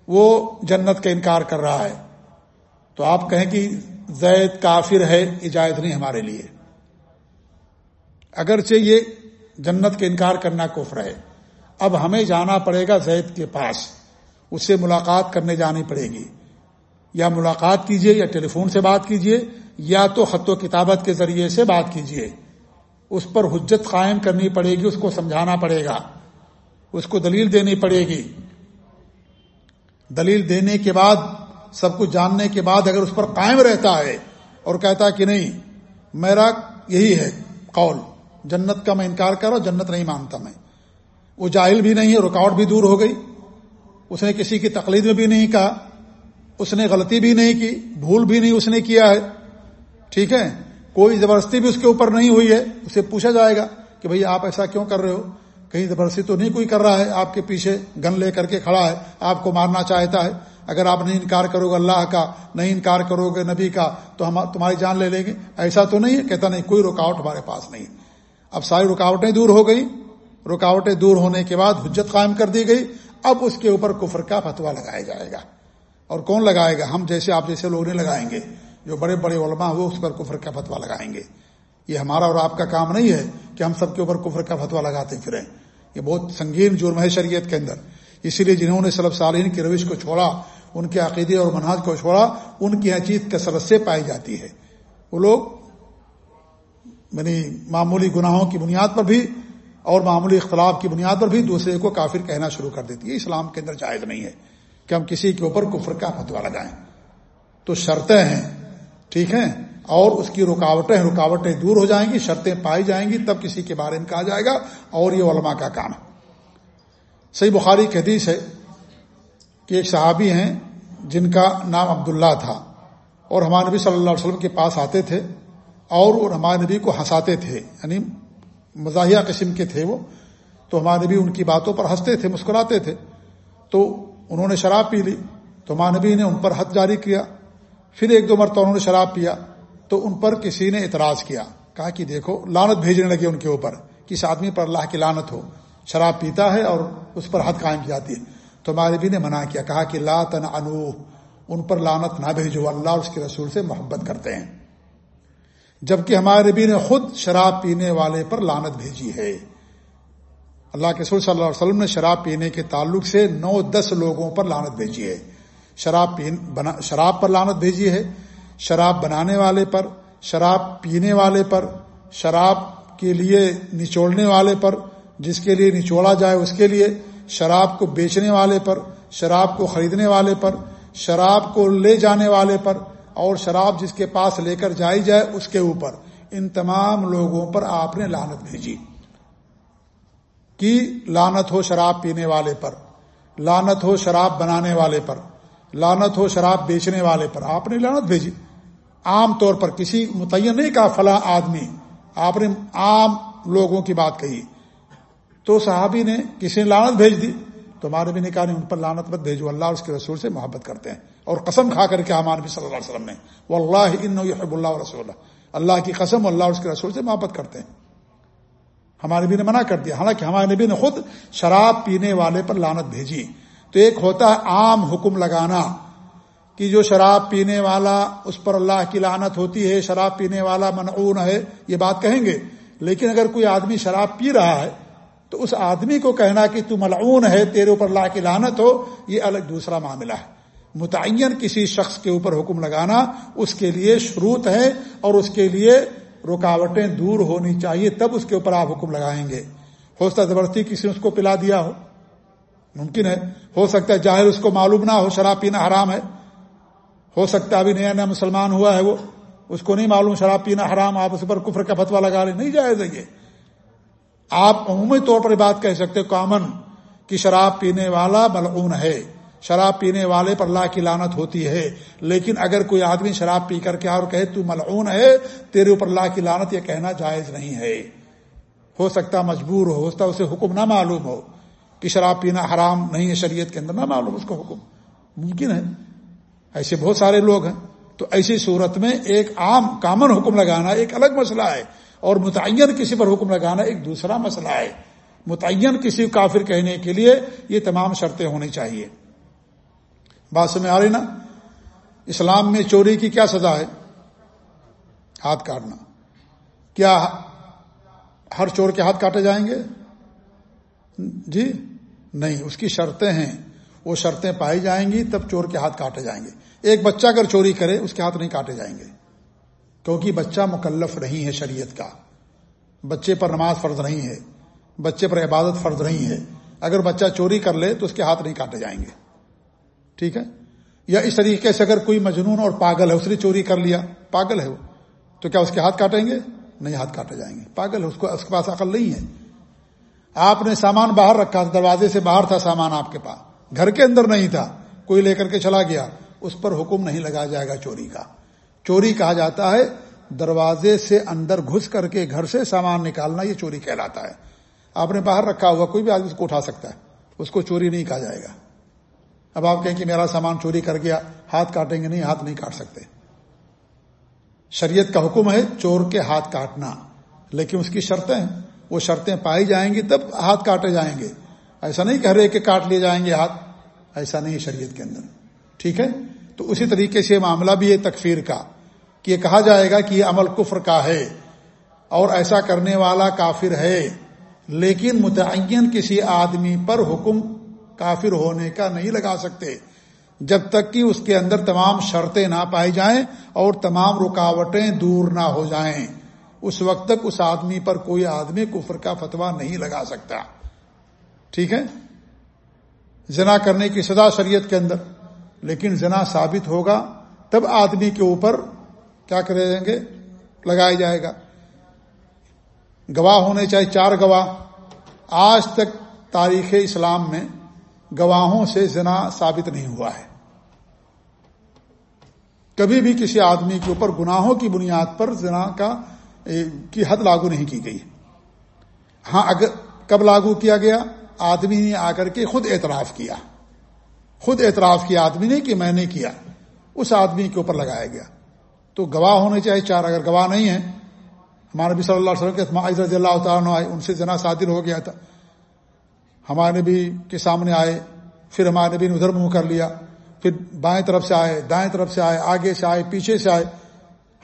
S1: وہ جنت کا انکار کر رہا ہے۔ تو آپ کہیں کہ زید کافر ہے، اجازت نہیں ہمارے لیے۔ اگرچہ یہ جنت کا انکار کرنا کفر ہے، اب ہمیں جانا پڑے گا زید کے پاس، اس سے ملاقات کرنے جانی پڑے گی۔ یا ملاقات کیجیے یا ٹیلی فون سے بات کیجیے یا تو خط و کتابت کے ذریعے سے بات کیجیے اس پر حجت قائم کرنی پڑے گی، اس کو سمجھانا پڑے گا۔ اس کو دلیل دینی پڑے گی۔ دلیل دینے کے بعد، سب کچھ جاننے کے بعد اگر اس پر قائم رہتا ہے اور کہتا کہ نہیں، میرا یہی ہے قول۔ جنت کا میں انکار کروں جنت نہیں مانتا میں۔ وہ جاہل بھی نہیں ہے، رکاوٹ بھی دور ہو گئی۔ اس نے کسی کی تقلید میں بھی نہیں کہا، اس نے غلطی بھی نہیں کی، بھول بھی نہیں اس نے کیا ہے۔ ٹھیک ہے؟ کوئی زبردستی بھی اس کے اوپر نہیں ہوئی ہے۔ اسے پوچھا جائے گا کہ بھئی آپ ایسا کیوں کر رہے ہو؟ کہیں زبردستی تو نہیں کوئی کر رہا ہے، آپ کے پیچھے گن لے کر کے کھڑا ہے، آپ کو مارنا چاہتا ہے۔ اگر آپ نہیں انکار کرو گے اللہ کا، نہیں انکار کرو گے نبی کا، تو ہم تمہاری جان لے لیں گے۔ ایسا تو نہیں ہے، کہتا نہیں، کوئی رکاوٹ ہمارے پاس نہیں۔ اب ساری رکاوٹیں دور ہو گئی۔ رکاوٹیں دور ہونے کے بعد حجت قائم کر دی گئی۔ اب اس کے اوپر کفر کا فتوا لگایا جائے گا۔ اور کون لگائے گا؟ ہم جیسے آپ جیسے لوگ نہیں لگائیں گے۔ جو بڑے بڑے علماء وہ اس پر کفر کا فتوا لگائیں گے۔ یہ ہمارا اور آپ کا کام نہیں ہے کہ ہم سب کے اوپر کفر کا فتوا لگاتے پھریں۔ یہ بہت سنگین جرم ہے شریعت کے اندر۔ اسی لیے جنہوں نے سلب صالحین کی روش کو چھوڑا، ان کے عقیدے اور مناج کو چھوڑا، ان کی چیز کثرت سے پائی جاتی ہے۔ وہ لوگ یعنی معمولی گناہوں کی بنیاد پر بھی اور معمولی اختلاف کی بنیاد پر بھی دوسرے کو کافر کہنا شروع کر دیتی ہے۔ اسلام کے اندر جائز نہیں ہے کہ ہم کسی کے اوپر کفر کا فتوا لگائیں۔ تو شرطیں ہیں، ٹھیک ہے اور اس کی رکاوٹیں رکاوٹیں دور ہو جائیں گی، شرطیں پائی جائیں گی، تب کسی کے بارے میں کہا جائے گا۔ اور یہ علماء کا کام ہے۔ صحیح بخاری کی حدیث ہے کہ ایک صحابی ہیں جن کا نام عبداللہ تھا اور ہمارے نبی صلی اللہ علیہ وسلم کے پاس آتے تھے۔ اور ہمارے نبی کو ہنساتے تھے یعنی مزاحیہ قسم کے تھے وہ، تو ہمارے نبی ان کی باتوں پر ہنستے تھے، مسکراتے تھے۔ تو انہوں نے شراب پی لی، تو ہمارے نبی نے ان پر حد جاری کیا۔ پھر ایک دو مرتبہ انہوں نے شراب پیا، تو ان پر کسی نے اعتراض کیا۔ کہا کہ دیکھو لانت بھیجنے لگے ان کے اوپر کس آدمی پر اللہ کی لانت ہو۔ شراب پیتا ہے اور اس پر حد قائم کی جاتی ہے۔ تو ہمارے بھی نے منع کیا، کہا کہ لا تن انو ان پر لانت نہ بھیجو، اللہ اور اس کے رسول سے محبت کرتے ہیں۔ جبکہ ہمارے نبی نے خود شراب پینے والے پر لانت بھیجی ہے۔ اللہ کے رسول صلی اللہ علیہ وسلم نے شراب پینے کے تعلق سے نو دس لوگوں پر لانت بھیجی ہے۔ شراب پین بنا شراب پر لانت بھیجی ہے۔ شراب بنانے والے پر، شراب پینے والے پر، شراب کے لیے نچوڑنے والے پر، جس کے لیے نچوڑا جائے اس کے لیے، شراب کو بیچنے والے پر، شراب کو خریدنے والے پر، شراب کو لے جانے والے پر اور شراب جس کے پاس لے کر جائی جائے اس کے اوپر۔ ان تمام لوگوں پر آپ نے لانت بھیجی۔ کی لانت ہو شراب پینے والے پر؟ لانت ہو شراب بنانے والے پر؟ لانت ہو شراب بیچنے والے پر؟ آپ نے لانت بھیجی۔ عام طور پر کسی متعین نہیں کہا فلاں آدمی۔ آپ نے عام لوگوں کی بات کہی۔ تو صحابی نے کسی نے لانت بھیج دی؟ تو ہمارے بھی نے کہا نہیں، ان پر لانت مت بھیجو، اللہ اور اس کے رسول سے محبت کرتے ہیں۔ اور قسم کھا کر کے ہمارے بھی صلی اللہ علیہ وسلم نے وہ اللہ ان اللہ رسول اللہ کی قسم اللہ اور اس کے رسول سے محبت کرتے ہیں۔ ہمارے بھی نے منع کر دیا، حالانکہ ہمارے نبی نے خود شراب پینے والے پر لانت بھیجی۔ تو ایک ہوتا ہے عام حکم لگانا کہ جو شراب پینے والا، اس پر اللہ کی لانت ہوتی ہے، شراب پینے والا منعون ہے، یہ بات کہیں گے۔ لیکن اگر کوئی آدمی شراب پی رہا ہے تو اس آدمی کو کہنا کہ تو ملعون ہے، تیرے اوپر اللہ کی لانت ہو، یہ الگ دوسرا معاملہ ہے۔ متعین کسی شخص کے اوپر حکم لگانا اس کے لیے شروط ہے اور اس کے لیے رکاوٹیں دور ہونی چاہیے، تب اس کے اوپر آپ حکم لگائیں گے۔ ہو سکتا زبردستی کسی نے اس کو پلا دیا ہو۔ ممکن ہے۔ ہو سکتا ہے ظاہر اس کو معلوم نہ ہو، شراب پینا حرام ہے۔ ہو سکتا ہے ابھی نیا نیا مسلمان ہوا ہے وہ، اس کو نہیں معلوم شراب پینا حرام، آپ اس پر کفر کا فتوا لگا رہے نہیں جائز ہے یہ۔ آپ عمومی طور پر بات کہہ سکتے کامن کہ شراب پینے والا ملعون ہے۔ شراب پینے والے پر اللہ کی لانت ہوتی ہے۔ لیکن اگر کوئی آدمی شراب پی کر کے اور کہے تو ملعون ہے، تیرے اوپر اللہ کی لانت یہ کہنا جائز نہیں ہے۔ ہو سکتا مجبور ہو سکتا اسے حکم نہ معلوم ہو کہ شراب پینا حرام نہیں ہے شریعت کے اندر، نہ معلوم اس کو حکم۔ ممکن ہے۔ ایسے بہت سارے لوگ ہیں۔ تو ایسی صورت میں ایک عام کامن حکم لگانا ایک الگ مسئلہ ہے۔ اور متعین کسی پر حکم لگانا ایک دوسرا مسئلہ ہے۔ متعین کسی کافر کہنے کے لیے یہ تمام شرطیں ہونی چاہیے۔ بات سمجھ آ رہی نا؟ اسلام میں چوری کی کیا سزا ہے؟ ہاتھ کاٹنا۔ کیا ہر چور کے ہاتھ کاٹے جائیں گے؟ جی نہیں، اس کی شرطیں ہیں۔ وہ شرطیں پائی جائیں گی تب چور کے ہاتھ کاٹے جائیں گے۔ ایک بچہ اگر چوری کرے، اس کے ہاتھ نہیں کاٹے جائیں گے۔ کیونکہ بچہ مکلف نہیں ہے شریعت کا۔ بچے پر نماز فرض نہیں ہے۔ بچے پر عبادت فرض نہیں ہے۔ اگر بچہ چوری کر لے تو اس کے ہاتھ نہیں کاٹے جائیں گے۔ ٹھیک ہے؟ یا اس طریقے سے اگر کوئی مجنون اور پاگل ہے، اس نے چوری کر لیا، پاگل ہے وہ، تو کیا اس کے ہاتھ کاٹیں گے؟ نہیں ہاتھ کاٹے جائیں گے۔ پاگل ہے، اس کو، اس کے پاس عقل نہیں ہے۔ آپ نے سامان باہر رکھا تھا، دروازے سے باہر تھا سامان آپ کے پاس۔ گھر کے اندر نہیں تھا، کوئی لے کر کے چلا گیا۔ اس پر حکم نہیں لگایا جائے گا چوری کا۔ چوری کہا جاتا ہے، دروازے سے اندر گھس کر کے گھر سے سامان نکالنا یہ چوری کہلاتا ہے۔ آپ نے باہر رکھا ہوا، کوئی بھی آدمی اس کو اٹھا سکتا ہے۔ اس کو چوری نہیں کہا جائے گا۔ اب آپ کہیں کہ میرا سامان چوری کر گیا، ہاتھ کاٹیں گے نہیں، ہاتھ نہیں کاٹ سکتے۔ شریعت کا حکم ہے چور کے ہاتھ کاٹنا، لیکن اس کی شرطیں وہ شرطیں پائی جائیں گی تب ہاتھ کاٹے جائیں گے۔ ایسا نہیں کہہ رہے کہ کاٹ لیے جائیں گے ہاتھ، ایسا نہیں شریعت کے اندر۔ ٹھیک ہے؟ تو اسی طریقے سے معاملہ بھی ہے تکفیر کا۔ کہ یہ کہا جائے گا کہ یہ عمل کفر کا ہے اور ایسا کرنے والا کافر ہے، لیکن متعین کسی آدمی پر حکم کافر ہونے کا نہیں لگا سکتے، جب تک کہ اس کے اندر تمام شرطیں نہ پائی جائیں اور تمام رکاوٹیں دور نہ ہو جائیں۔ اس وقت تک اس آدمی پر کوئی آدمی کفر کا فتوا نہیں لگا سکتا۔ ٹھیک ہے؟ زنا کرنے کی سزا شریعت کے اندر، لیکن زنا ثابت ہوگا تب آدمی کے اوپر کیا کرے جائیں گے؟ لگایا جائے گا۔ گواہ ہونے چاہیے، چار گواہ۔ آج تک تاریخ اسلام میں گواہوں سے زنا ثابت نہیں ہوا ہے۔ کبھی بھی کسی آدمی کے اوپر گناہوں کی بنیاد پر زنا کا کی حد لاگو نہیں کی گئی۔ ہاں اگر کب لاگو کیا گیا؟ آدمی نے آ کر کے خود اعتراف کیا۔ خود اعتراف کیا، آدمی نے کہ میں نے کیا۔ اس آدمی کے اوپر لگایا گیا۔ تو گواہ ہونے چاہیے چار، اگر گواہ نہیں ہے ہمارے نبی صلی اللہ علیہ وسلم کے رضی اللہ تعالیٰ آئے، ان سے جنا صادر ہو گیا تھا۔ ہمارے نبی کے سامنے آئے، پھر ہمارے نبی نے ادھر منہ کر لیا، پھر بائیں طرف سے آئے، دائیں طرف سے آئے، آگے سے آئے، پیچھے سے آئے۔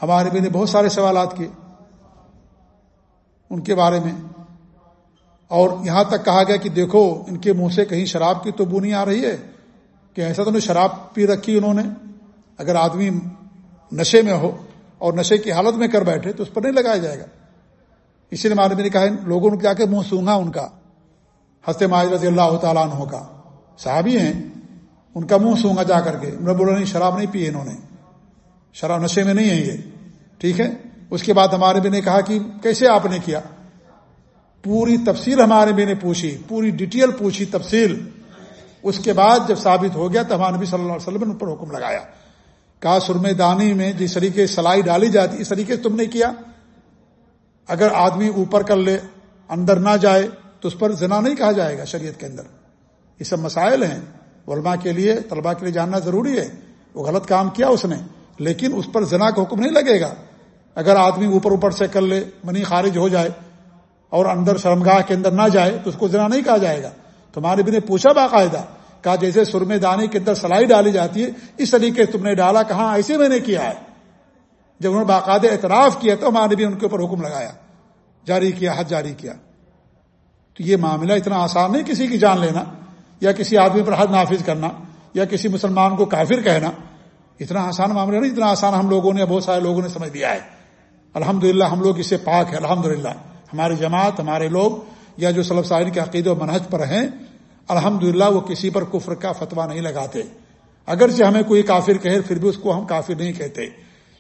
S1: ہمارے نبی نے بہت سارے سوالات کیے ان کے بارے میں۔ اور یہاں تک کہا گیا کہ دیکھو، ان کے منہ سے کہیں شراب کی تو بونی آ رہی ہے، کہ ایسا تو نہیں شراب پی رکھی انہوں نے۔ اگر آدمی نشے میں ہو اور نشے کی حالت میں کر بیٹھے تو اس پر نہیں لگایا جائے گا۔ اسی لیے ہمارے نے کہا لوگوں نے کیا کہ منہ سونگا ان کا ہنستے ماج رضی اللہ تعالیٰ عنہ کا۔ صحابی ہیں، ان کا منہ سونگا جا کر کے۔ انہوں نے بولا، نہیں، شراب نہیں پی انہوں نے۔ شراب نشے میں نہیں ہے یہ۔ ٹھیک ہے؟ اس کے بعد ہمارے بھی نے کہا کہ کیسے آپ نے کیا؟ پوری تفصیل ہمارے بھی نے پوچھی، پوری ڈیٹیل پوچھی، تفصیل۔ اس کے بعد جب ثابت ہو گیا تو ہمارے نبی صلی اللہ علیہ وسلم نے پر حکم لگایا۔ کہا سرمے دانی میں جس طریقے سلائی ڈالی جاتی، اس طریقے سے تم نے کیا۔ اگر آدمی اوپر کر لے، اندر نہ جائے، تو اس پر زنا نہیں کہا جائے گا شریعت کے اندر۔ یہ سب مسائل ہیں۔ علماء کے لیے، طلباء کے لیے جاننا ضروری ہے۔ وہ غلط کام کیا اس نے، لیکن اس پر زنا کا حکم نہیں لگے گا۔ اگر آدمی اوپر اوپر سے کر لے، منی خارج ہو جائے اور اندر شرمگاہ کے اندر نہ جائے، تو اس کو زنا نہیں کہا جائے گا۔ تمہارے بھی نے پوچھا باقاعدہ۔ کہا جیسے سرمے دانے کے اندر سلائی ڈالی جاتی ہے، اس طریقے سے تم نے ڈالا، کہاں؟ ایسے میں نے کیا۔ ہے جب انہوں نے باقاعدہ اعتراف کیا تو ہمارے بھی ان کے اوپر حکم لگایا، جاری کیا، حد جاری کیا۔ تو یہ معاملہ اتنا آسان نہیں کسی کی جان لینا، یا کسی آدمی پر حد نافذ کرنا، یا کسی مسلمان کو کافر کہنا۔ اتنا آسان معاملہ نہیں، اتنا آسان ہم لوگوں نے، بہت سارے لوگوں نے سمجھ دیا ہے۔ الحمد ہم لوگ اس سے پاک ہیں الحمد ہماری جماعت، ہمارے لوگ، یا جو صلب سائن کے عقید و منہج پر ہیں الحمد وہ کسی پر کفر کا فتوا نہیں لگاتے۔ اگرچہ ہمیں کوئی کافر کہے، پھر بھی اس کو ہم کافر نہیں کہتے۔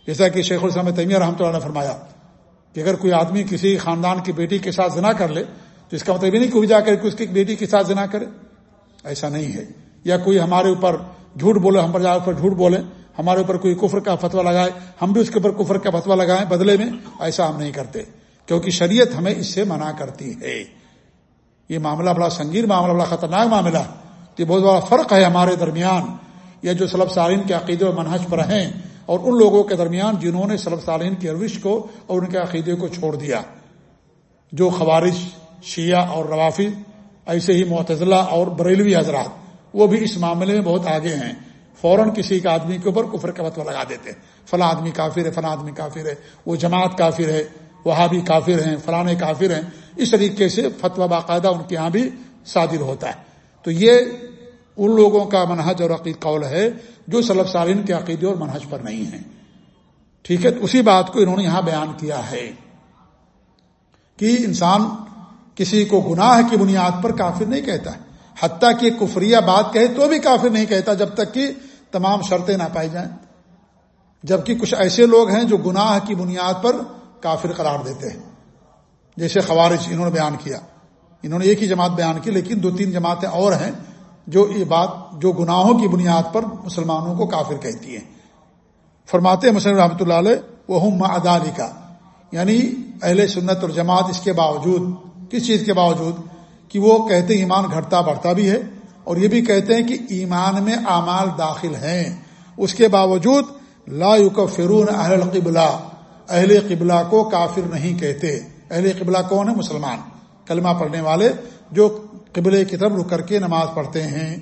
S1: جیسا کہ شیخ السلام تیمیہ رحمۃ اللہ نے فرمایا کہ اگر کوئی آدمی کسی خاندان کی بیٹی کے ساتھ زنا کر لے، تو اس کا مطلب یہ نہیں کوئی جا کر اس کی بیٹی کے ساتھ زنا کرے۔ ایسا نہیں ہے۔ یا کوئی ہمارے اوپر جھوٹ بولے، ہم پر جا کر جھوٹ بولے، ہمارے اوپر کوئی کفر کا فتوا لگائے، ہم بھی اس کے اوپر کفر کا فتوا لگائیں بدلے میں، ایسا ہم نہیں کرتے۔ کیونکہ شریعت ہمیں اس سے منع کرتی ہے۔ یہ معاملہ بڑا سنگین معاملہ، بڑا خطرناک معاملہ یہ بہت بڑا فرق ہے ہمارے درمیان۔ یا جو سلب سالین کے عقیدے و منحج پر ہیں اور ان لوگوں کے درمیان جنہوں نے سلب سالین کی روش کو اور ان کے عقیدے کو چھوڑ دیا۔ جو خوارش شیعہ اور روافی، ایسے ہی معتزلہ اور بریلوی حضرات، وہ بھی اس معاملے میں بہت آگے ہیں۔ فوراً کسی کا آدمی کے اوپر کفر کا فتو لگا دیتے فلاں آدمی کافر ہے، فلاں آدمی کافر ہے، وہ جماعت کافر ہے۔ وہاں بھی کافر ہیں، فلاں کافر ہیں۔ اس طریقے سے فتویٰ باقاعدہ ان کے یہاں بھی صادر ہوتا ہے۔ تو یہ ان لوگوں کا منہج اور عقید قول ہے جو سلب سالین کے عقیدے اور منہج پر نہیں ہے ٹھیک ہے، اسی بات کو انہوں نے یہاں بیان کیا ہے کہ انسان کسی کو گناہ کی بنیاد پر کافر نہیں کہتا۔ حتیٰ کہ کفریہ بات کہے تو بھی کافر نہیں کہتا جب تک کہ تمام شرطیں نہ پائی جائیں۔ جبکہ کچھ ایسے لوگ ہیں جو گناہ کی بنیاد پر کافر قرار دیتے ہیں۔ جیسے خوارج انہوں نے بیان کیا۔ انہوں نے ایک ہی جماعت بیان کی، لیکن دو تین جماعتیں اور ہیں جو یہ بات، جو گناہوں کی بنیاد پر مسلمانوں کو کافر کہتی ہیں۔ فرماتے مسلم رحمۃ اللہ علیہ وہ ہوں ادالی کا یعنی اہل سنت اور جماعت اس کے باوجود، کس چیز کے باوجود؟ کہ وہ کہتے ہیں ایمان گھٹتا بڑھتا بھی ہے، اور یہ بھی کہتے ہیں کہ ایمان میں اعمال داخل ہیں۔ اس کے باوجود، لا فرون اہل قبلہ اہل قبلہ کو کافر نہیں کہتے۔ اہل قبلہ کون ہے مسلمان۔ کلمہ پڑھنے والے جو قبل کی طرف رک کر کے نماز پڑھتے ہیں۔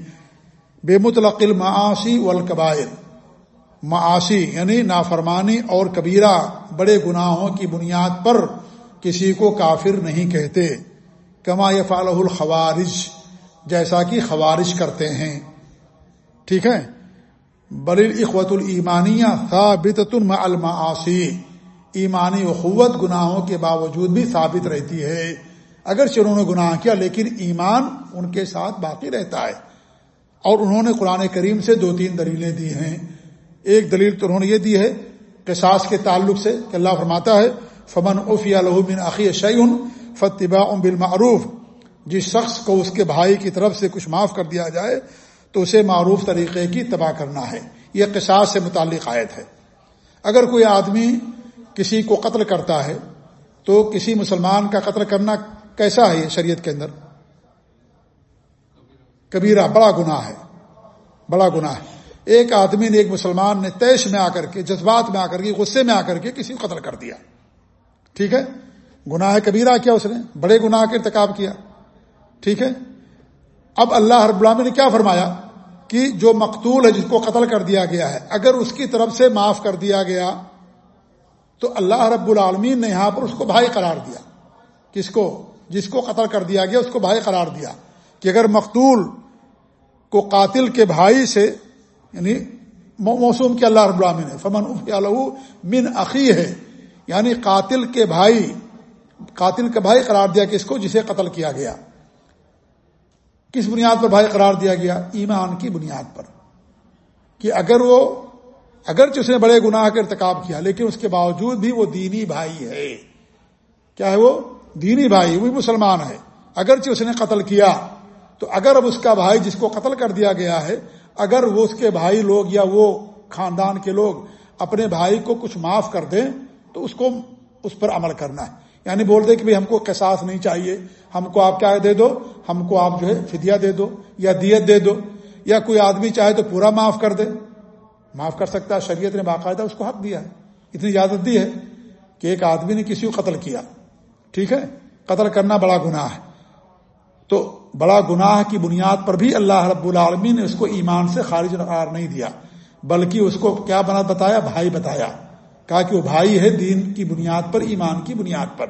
S1: بے مطلق معاشی والقبائل معاشی یعنی نافرمانی اور کبیرہ بڑے گناہوں کی بنیاد پر کسی کو کافر نہیں کہتے۔ کما یفعلہ الخوارج۔ جیسا کہ خوارش کرتے ہیں۔ ٹھیک ہے؟ بل اخوت المانیہ ثابت المعاصی۔ ایمانی اخوت گناہوں کے باوجود بھی ثابت رہتی ہے۔ اگر انہوں نے گناہ کیا، لیکن ایمان ان کے ساتھ باقی رہتا ہے۔ اور انہوں نے قرآن کریم سے دو تین دلیلیں دی ہیں۔ ایک دلیل تو انہوں نے یہ دی ہے قصاص کے تعلق سے کہ اللہ فرماتا ہے، فمن افیا من عقی شعین فتبا ام بالمعروف۔ جس شخص کو اس کے بھائی کی طرف سے کچھ معاف کر دیا جائے، تو اسے معروف طریقے کی تباہ کرنا ہے۔ یہ قصاص سے متعلق آیت ہے۔ اگر کوئی آدمی کسی کو قتل کرتا ہے تو کسی مسلمان کا قتل کرنا کیسا ہے یہ شریعت کے اندر؟ کبیرہ، بڑا گناہ ہے، بڑا گناہ ہے۔ ایک آدمی نے ایک مسلمان نے تیش میں آ کر کے، جذبات میں آ کر کے، غصے میں آ کر کے کسی کو قتل کر دیا۔ ٹھیک ہے؟ گناہ کبیرہ کیا اس نے؟ بڑے گناہ کا ارتکاب کیا۔ ٹھیک ہے؟ اب اللہ رب العالمین نے کیا فرمایا؟ کہ جو مقتول ہے، جس کو قتل کر دیا گیا ہے، اگر اس کی طرف سے معاف کر دیا گیا تو اللہ رب العالمین نے یہاں پر اس کو بھائی قرار دیا۔ کس کو؟ جس کو قتل کر دیا گیا، اس کو بھائی قرار دیا۔ کہ اگر مقتول کو قاتل کے بھائی سے یعنی موسوم کے اللہ رب العالمین ہے فمن من عقی ہے یعنی قاتل کے بھائی، قاتل کا بھائی قرار دیا کس کو؟ جسے قتل کیا گیا۔ کس بنیاد پر بھائی قرار دیا گیا؟ ایمان کی بنیاد پر۔ کہ اگر وہ اگرچہ اس نے بڑے گناہ کا ارتکاب کیا لیکن اس کے باوجود بھی وہ دینی بھائی ہے۔ کیا ہے وہ؟ دینی بھائی وہ مسلمان ہے۔ اگرچہ اس نے قتل کیا تو اگر اب اس کا بھائی جس کو قتل کر دیا گیا ہے اگر وہ اس کے بھائی لوگ یا وہ خاندان کے لوگ اپنے بھائی کو کچھ معاف کر دیں تو اس کو اس پر عمل کرنا ہے۔ یعنی بول دے کہ ہم کو قصاص نہیں چاہیے ہم کو آپ کیا دے دو ہم کو آپ جو ہے فدیہ دے دو یا دیت دے دو یا کوئی آدمی چاہے تو پورا معاف کر دے۔ معاف کر سکتا ہے، شریعت نے باقاعدہ اس کو حق دیا ہے۔ اتنی اجازت دی ہے کہ ایک آدمی نے کسی کو قتل کیا۔ ٹھیک ہے؟ قتل کرنا بڑا گناہ ہے۔ تو بڑا گناہ کی بنیاد پر بھی اللہ رب العالمین نے اس کو ایمان سے خارج قرار نہیں دیا، بلکہ اس کو کیا بنا بتایا؟ بھائی بتایا۔ کہا کہ وہ بھائی ہے دین کی بنیاد پر، ایمان کی بنیاد پر۔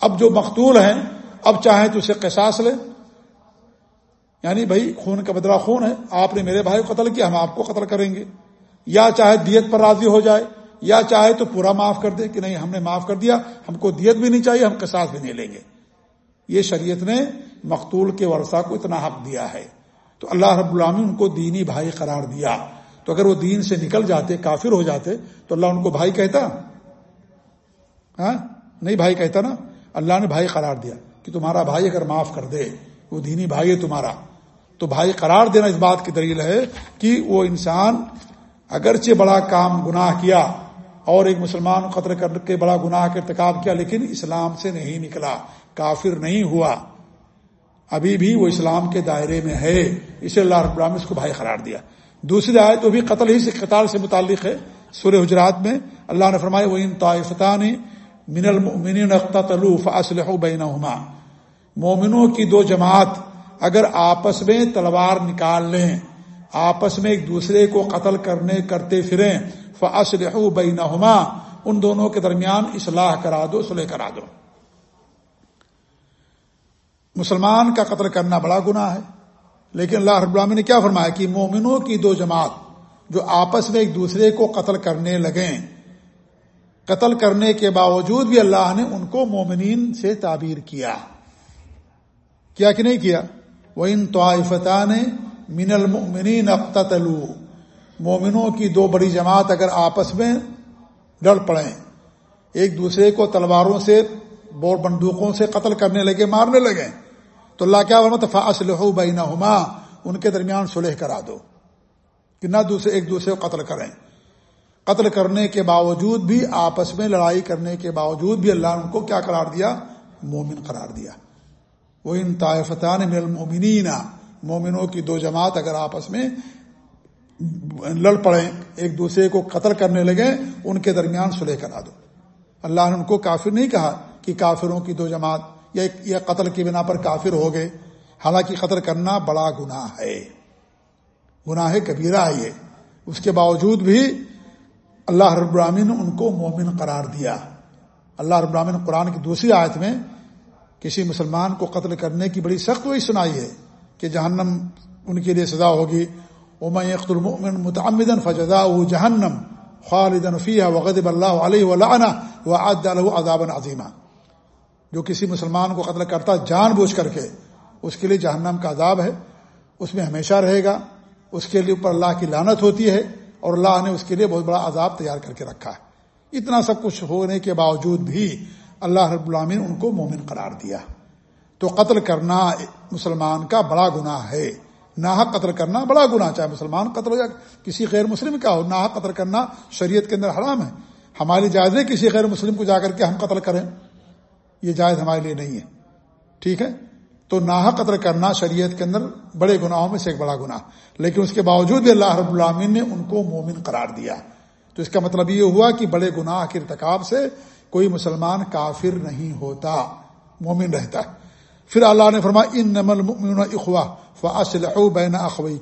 S1: اب جو مقتول ہیں، اب چاہیں تو اسے قصاص لے۔ یعنی بھائی، خون کا بدلا خون ہے۔ آپ نے میرے بھائی کو قتل کیا، ہم آپ کو قتل کریں گے۔ یا چاہے دیت پر راضی ہو جائے، یا چاہے تو پورا معاف کر دے کہ نہیں، ہم نے معاف کر دیا، ہم کو دیت بھی نہیں چاہیے، ہم قصاص بھی نہیں لیں گے۔ یہ شریعت نے مقتول کے ورثہ کو اتنا حق دیا ہے۔ تو اللہ رب العالمین ان کو دینی بھائی قرار دیا۔ تو اگر وہ دین سے نکل جاتے، کافر ہو جاتے، تو اللہ ان کو بھائی کہتا؟ ہاں؟ نہیں بھائی کہتا نا؟ اللہ نے بھائی قرار دیا کہ تمہارا بھائی اگر معاف کر دے، وہ دینی بھائی ہے تمہارا۔ تو بھائی قرار دینا اس بات کی دلیل ہے کہ وہ انسان اگرچہ بڑا کام گناہ کیا اور ایک مسلمان قطر کر کے بڑا گناہ کا ارتکاب کیا، لیکن اسلام سے نہیں نکلا، کافر نہیں ہوا۔ ابھی بھی وہ اسلام کے دائرے میں ہے، اسے اللہ رب العالمین اس کو بھائی قرار دیا۔ دوسری آیت وہ بھی قتل ہی سے قطار سے متعلق ہے، سورہ حجرات میں۔ اللہ نے فرمایا وہ ان طائفتان من المؤمنین اقتتلوا فاصلحوا بینہما
S2: مومنوں کی دو جماعت اگر آپس میں تلوار نکال لیں آپس میں ایک دوسرے کو قتل کرنے کرتے پھریں فصل بینہما ان دونوں کے درمیان اصلاح کرا دو سلح کرا دو۔ مسلمان کا قتل کرنا بڑا گناہ ہے۔ لیکن اللہ رب العالمین نے کیا فرمایا کہ مومنوں کی دو جماعت جو آپس میں ایک دوسرے کو قتل کرنے لگیں، قتل کرنے کے باوجود بھی اللہ نے ان کو مومنین سے تعبیر کیا۔ کیا کہ نہیں کیا؟ وہ ان طائفتہ نے من المؤمنین اقتتلو مومنوں کی دو بڑی جماعت اگر آپس میں ڈر پڑیں، ایک دوسرے کو تلواروں سے، بور بندوقوں سے قتل کرنے لگے، مارنے لگے، تو اللہ کیا ورمت فاصلح بینہما ان کے درمیان صلح کرا دو، کہ نہ دوسرے، ایک دوسرے کو قتل کریں۔ قتل کرنے کے باوجود بھی، آپس میں لڑائی کرنے کے باوجود بھی اللہ نے ان کو کیا قرار دیا؟ مومن قرار دیا۔ وہ ان طائفتان من المومنین مومنوں کی دو جماعت اگر آپس میں لڑ پڑیں، ایک دوسرے کو قتل کرنے لگے، ان کے درمیان صلح کرا دو۔ اللہ نے ان کو کافر نہیں کہا کہ کافروں کی دو جماعت یا یا قتل کی بنا پر کافر ہو گئے۔ حالانکہ قتل کرنا بڑا گناہ ہے۔ گناہ کبیرہ ہے یہ۔ اس کے باوجود بھی اللہ رب العالمین نے ان کو مومن قرار دیا۔ اللہ رب العالمین قرآن کی دوسری آیت میں کسی مسلمان کو قتل کرنے کی بڑی سخت ہوئی سنائی ہے۔ کہ جہنم ان کے لیے سزا ہوگی۔ عما یخت المن متعمدن فجدا جہنم خالدن فیح وغد اللہ علیہ و عاد عذاب عظیمہ جو کسی مسلمان کو قتل کرتا جان بوجھ کر کے اس کے لیے جہنم کا عذاب ہے، اس میں ہمیشہ رہے گا۔ اس کے لیے اوپر اللہ کی لانت ہوتی ہے اور اللہ نے اس کے لیے بہت بڑا عذاب تیار کر کے رکھا ہے۔ اتنا سب کچھ ہونے کے باوجود بھی اللہ رب العامین ان کو مومن قرار دیا۔ تو قتل کرنا مسلمان کا بڑا گناہ ہے۔ ناحق قتل کرنا بڑا گناہ، چاہے مسلمان قتل ہو یا کسی غیر مسلم کا ہو ناحق قتل کرنا شریعت کے اندر حرام ہے۔ ہماری جائز ہے کسی غیر مسلم کو جا کر کے ہم قتل کریں۔ یہ جائز ہمارے لیے نہیں ہے۔ ٹھیک ہے؟ تو ناحق قتل کرنا شریعت کے اندر بڑے گناہوں میں سے ایک بڑا گناہ۔ لیکن اس کے باوجود بھی اللہ رب العامین نے ان کو مومن قرار دیا۔ تو اس کا مطلب یہ ہوا کہ بڑے گناہ کے ارتکاب سے کوئی مسلمان کافر نہیں ہوتا، مومن رہتا۔ ہے پھر اللہ نے فرما ان نمل اخوا فاصلح بین اخوئی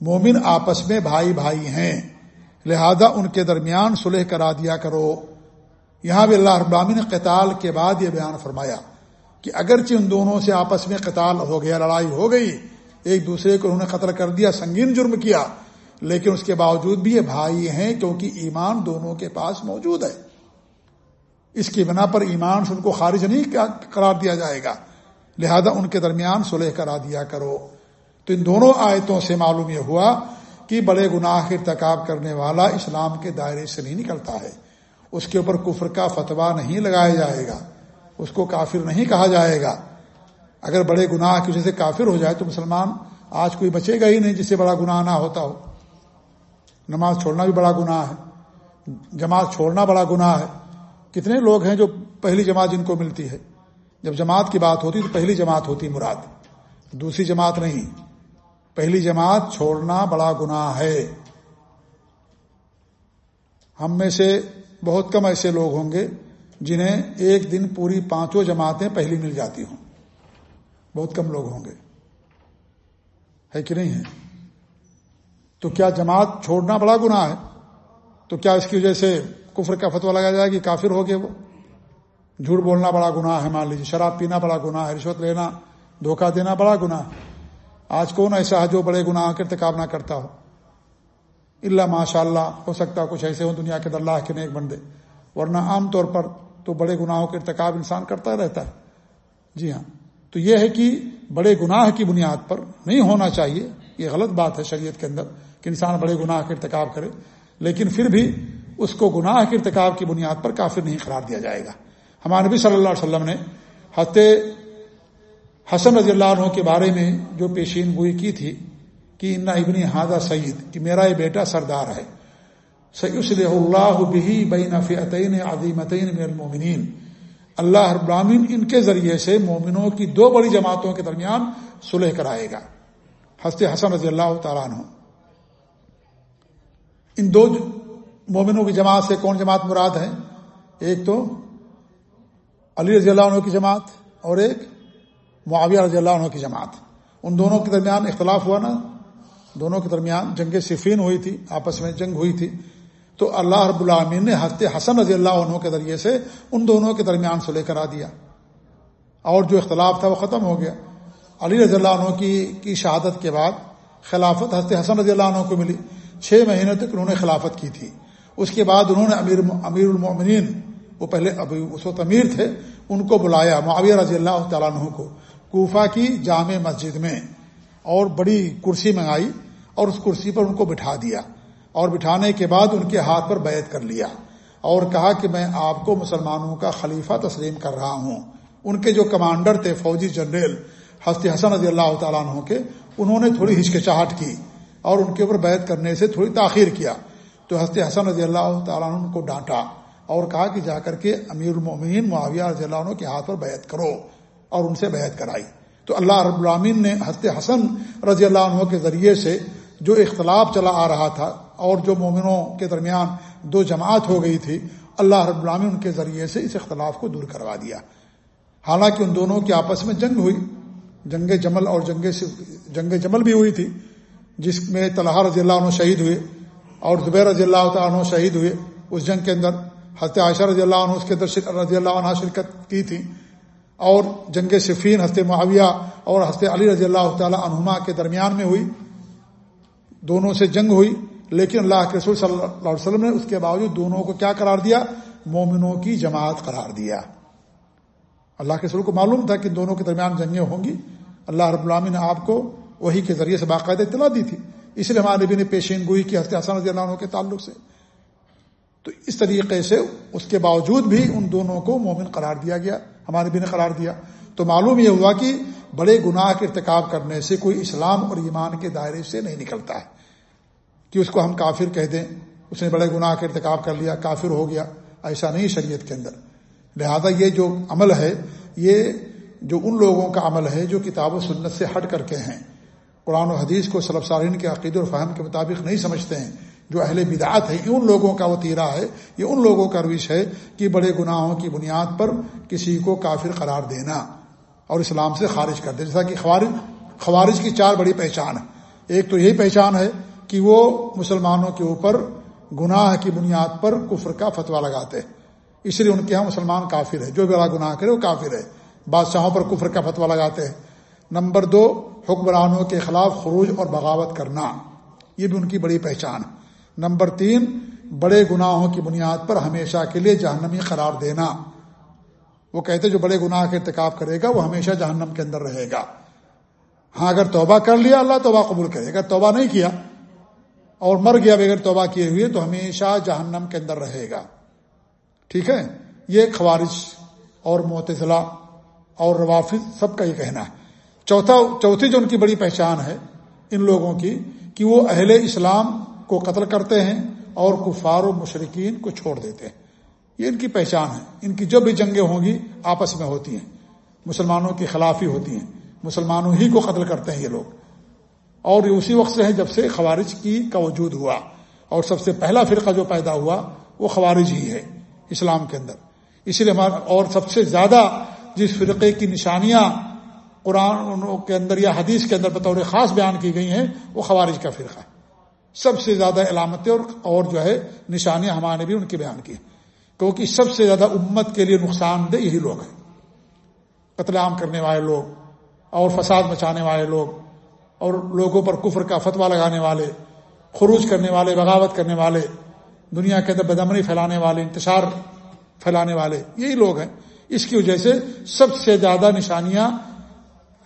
S2: مومن آپس میں بھائی بھائی ہیں، لہذا ان کے درمیان صلح کرا دیا کرو۔ یہاں بھی اللہ ابرامی نے قتال کے بعد یہ بیان فرمایا کہ اگرچہ ان دونوں سے آپس میں قتال ہو گیا، لڑائی ہو گئی، ایک دوسرے کو انہوں نے قتل کر دیا، سنگین جرم کیا، لیکن اس کے باوجود بھی یہ بھائی ہیں کیونکہ ایمان دونوں کے پاس موجود ہے۔ اس کی بنا پر ایمان سے ان کو خارج نہیں قرار دیا جائے گا۔ لہذا ان کے درمیان صلح کرا دیا کرو۔ تو ان دونوں آیتوں سے معلوم یہ ہوا کہ بڑے گناہ کے ارتکاب کرنے والا اسلام کے دائرے سے نہیں نکلتا ہے۔ اس کے اوپر کفر کا فتویٰ نہیں لگایا جائے گا۔ اس کو کافر نہیں کہا جائے گا۔ اگر بڑے گناہ کی وجہ سے کافر ہو جائے تو مسلمان آج کوئی بچے گا ہی نہیں جس سے بڑا گناہ نہ ہوتا ہو۔ نماز چھوڑنا بھی بڑا گناہ ہے۔ جماعت چھوڑنا بڑا گناہ ہے۔ کتنے لوگ ہیں جو پہلی جماعت جن کو ملتی ہے؟ جب جماعت کی بات ہوتی تو پہلی جماعت ہوتی مراد، دوسری جماعت نہیں۔ پہلی جماعت چھوڑنا بڑا گناہ ہے۔ ہم میں سے بہت کم ایسے لوگ ہوں گے جنہیں ایک دن پوری پانچوں جماعتیں پہلی مل جاتی ہوں۔ بہت کم لوگ ہوں گے۔ ہے کہ نہیں ہے؟ تو کیا جماعت چھوڑنا بڑا گناہ ہے؟ تو کیا اس کی وجہ سے کفر کا فتوا لگایا جائے کہ کافر ہو گئے وہ۔ جھوٹ بولنا بڑا گناہ ہے، مان لیجیے شراب پینا بڑا گناہ ہے، رشوت لینا، دھوکہ دینا بڑا گناہ ہے۔ آج کون ایسا ہے جو بڑے گناہ کے ارتکاب نہ کرتا ہو؟ اللہ ماشاء اللہ ہو سکتا کچھ ایسے ہوں دنیا کے اللہ کے نیک بندے۔ ورنہ عام طور پر تو بڑے گناہوں کے ارتکاب انسان کرتا رہتا ہے۔ جی ہاں۔ تو یہ ہے کہ بڑے گناہ کی بنیاد پر نہیں ہونا چاہیے۔ یہ غلط بات ہے شریعت کے اندر کہ انسان بڑے گناہ کے ارتکاب کرے۔ لیکن پھر بھی اس کو گناہ کے ارتکاب کی بنیاد پر کافر نہیں قرار دیا جائے گا۔ ہمارے نبی صلی اللہ علیہ وسلم نے حت حسن رضی اللہ عنہ کے بارے میں جو پیشین گوئی کی تھی کہ ان ابنی ہادہ سعید کہ میرا یہ بیٹا سردار ہے۔ سید اللہ بہی بین فعطین عظیمتین من المومنین اللہ ابراہین ان کے ذریعے سے مومنوں کی دو بڑی جماعتوں کے درمیان صلح کرائے گا۔ ہست حسن رضی اللہ تعالیٰ عنہ۔ ان دو مومنوں کی جماعت سے کون جماعت مراد ہے ایک تو علی رضی اللہ عنہ کی جماعت اور ایک معاویہ رضی اللہ عنہ کی جماعت۔ ان دونوں کے درمیان اختلاف ہوا نا۔ دونوں کے درمیان جنگ صفین ہوئی تھی، آپس میں جنگ ہوئی تھی۔ تو اللہ رب العامین نے حضرت حسن رضی اللہ عنہ کے ذریعے سے ان دونوں کے درمیان سلے کرا دیا۔ اور جو اختلاف تھا وہ ختم ہو گیا۔ علی رضی اللہ عنہ کی کی شہادت کے بعد خلافت حضرت حسن رضی اللہ عنہ کو ملی۔ چھ مہینے تک انہوں نے خلافت کی تھی۔ اس کے بعد انہوں نے امیر امیر المؤمنین، وہ پہلے ابھی اس وقت امیر تھے، ان کو بلایا، معاویہ رضی اللہ تعالیٰ عنہ کو، کوفہ کی جامع مسجد میں، اور بڑی کرسی منگائی، اور اس کرسی پر ان کو بٹھا دیا، اور بٹھانے کے بعد ان کے ہاتھ پر بیعت کر لیا، اور کہا کہ میں آپ کو مسلمانوں کا خلیفہ تسلیم کر رہا ہوں۔ ان کے جو کمانڈر تھے، فوجی جنرل ہستی حسن رضی اللہ تعالیٰ عنہ کے، انہوں نے تھوڑی ہچکچاہٹ کی، اور ان کے اوپر بیعت کرنے سے تھوڑی تاخیر کیا۔ تو ہستی حسن رضی اللہ تعالیٰ عنہ کو ڈانٹا اور کہا کہ جا کر کے امیر المومین معاویہ رضی اللہ عنہ کے ہاتھ پر بیعت کرو اور ان سے بیعت کرائی۔ تو اللہ رب العامین نے ہست حسن رضی اللہ عنہ کے ذریعے سے جو اختلاف چلا آ رہا تھا اور جو مومنوں کے درمیان دو جماعت ہو گئی تھی، اللہ رب العالمین ان کے ذریعے سے اس اختلاف کو دور کروا دیا۔ حالانکہ ان دونوں کی آپس میں جنگ ہوئی۔ جنگ جمل اور جنگ جنگ جمل بھی ہوئی تھی، جس میں طلحہ رضی اللہ عنہ شہید ہوئے۔ اور زبیر رضی اللہ تعالیٰ عنہ شہید ہوئے۔ اس جنگ کے اندر حضرت عائشہ رضی اللہ عنہ، اس کے اندر رضی اللہ عنہ شرکت کی تھی۔ اور جنگ صفین حضرت معاویہ اور حضرت علی رضی اللہ تعالیٰ عنہما کے درمیان میں ہوئی۔ دونوں سے جنگ ہوئی، لیکن اللہ کے رسول صلی اللہ علیہ وسلم نے اس کے باوجود دونوں کو کیا قرار دیا؟ مومنوں کی جماعت قرار دیا۔ اللہ کے رسول کو معلوم تھا کہ دونوں کے درمیان جنگیں ہوں گی۔ اللہ رب العامی نے آپ کو وہی کے ذریعے سے باقاعدہ اطلاع دی تھی۔ اس لیے ہمارے نبی نے پیشین گوئی کی حضرت حسن رضی اللہ عنہ کے تعلق سے۔ تو اس طریقے سے اس کے باوجود بھی ان دونوں کو مومن قرار دیا گیا ہمارے نبی نے قرار دیا۔ تو معلوم یہ ہوا کہ بڑے گناہ کے ارتکاب کرنے سے کوئی اسلام اور ایمان کے دائرے سے نہیں نکلتا ہے۔ کہ اس کو ہم کافر کہہ دیں، اس نے بڑے گناہ کا ارتکاب کر لیا، کافر ہو گیا، ایسا نہیں شریعت کے اندر۔ لہذا یہ جو عمل ہے، یہ جو ان لوگوں کا عمل ہے جو کتاب و سنت سے ہٹ کر کے ہیں قرآن و حدیث کو سلب سارین کے عقید اور فہم کے مطابق نہیں سمجھتے ہیں۔ جو اہل بدعات ہے یہ ان لوگوں کا وہ ہے، یہ ان لوگوں کا روش ہے کہ بڑے گناہوں کی بنیاد پر کسی کو کافر قرار دینا اور اسلام سے خارج کر دے جیسا کہ خوارج خوارج کی چار بڑی پہچان ہے ایک تو یہی پہچان ہے کہ وہ مسلمانوں کے اوپر گناہ کی بنیاد پر کفر کا فتویٰ لگاتے اس لیے ان کے یہاں مسلمان کافر ہے جو بڑا گناہ کرے وہ کافر ہے۔ بادشاہوں پر کفر کا فتویٰ لگاتے ہیں۔ نمبر دو حکمرانوں کے خلاف خروج اور بغاوت کرنا، یہ بھی ان کی بڑی پہچان۔ نمبر تین، بڑے گناہوں کی بنیاد پر ہمیشہ کے لیے جہنمی قرار دینا۔ وہ کہتے جو بڑے گناہ کے ارتکاب کرے گا، وہ ہمیشہ جہنم کے اندر رہے گا۔ ہاں اگر توبہ کر لیا، اللہ توبہ قبول کرے گا۔ توبہ نہیں کیا اور مر گیا بغیر توبہ کیے ہوئے، تو ہمیشہ جہنم کے اندر رہے گا۔ ٹھیک ہے؟ یہ خوارج اور معتضلا اور روافظ سب کا یہ کہنا ہے۔ چوتھا، چوتھی جو ان کی بڑی پہچان ہے ان لوگوں کی، کہ وہ اہل اسلام کو قتل کرتے ہیں اور کفار و مشرقین کو چھوڑ دیتے ہیں۔ یہ ان کی پہچان ہے۔ ان کی جو بھی جنگیں ہوں گی، آپس میں ہوتی ہیں۔ مسلمانوں کے خلاف ہی ہوتی ہیں۔ مسلمانوں ہی کو قتل کرتے ہیں یہ لوگ۔ اور یہ اسی وقت سے ہے جب سے خوارج کی کا وجود ہوا۔ اور سب سے پہلا فرقہ جو پیدا ہوا، وہ خوارج ہی ہے اسلام کے اندر۔ اسی لیے ہمارا، اور سب سے زیادہ جس فرقے کی نشانیاں قرآن کے اندر یا حدیث کے اندر بطور خاص بیان کی گئی ہیں، وہ خوارج کا فرقہ ہے۔ سب سے زیادہ علامتیں اور اور جو ہے نشانیاں ہمارے بھی ان کے بیان کی کیونکہ سب سے زیادہ امت کے لیے نقصان دہ یہی لوگ ہیں۔ قتل عام کرنے والے لوگ، اور فساد مچانے والے لوگ، اور لوگوں پر کفر کا فتویٰ لگانے والے، خروج کرنے والے، بغاوت کرنے والے، دنیا کے اندر بدمنی پھیلانے والے، انتشار پھیلانے والے، یہی لوگ ہیں۔ اس کی وجہ سے سب سے زیادہ نشانیاں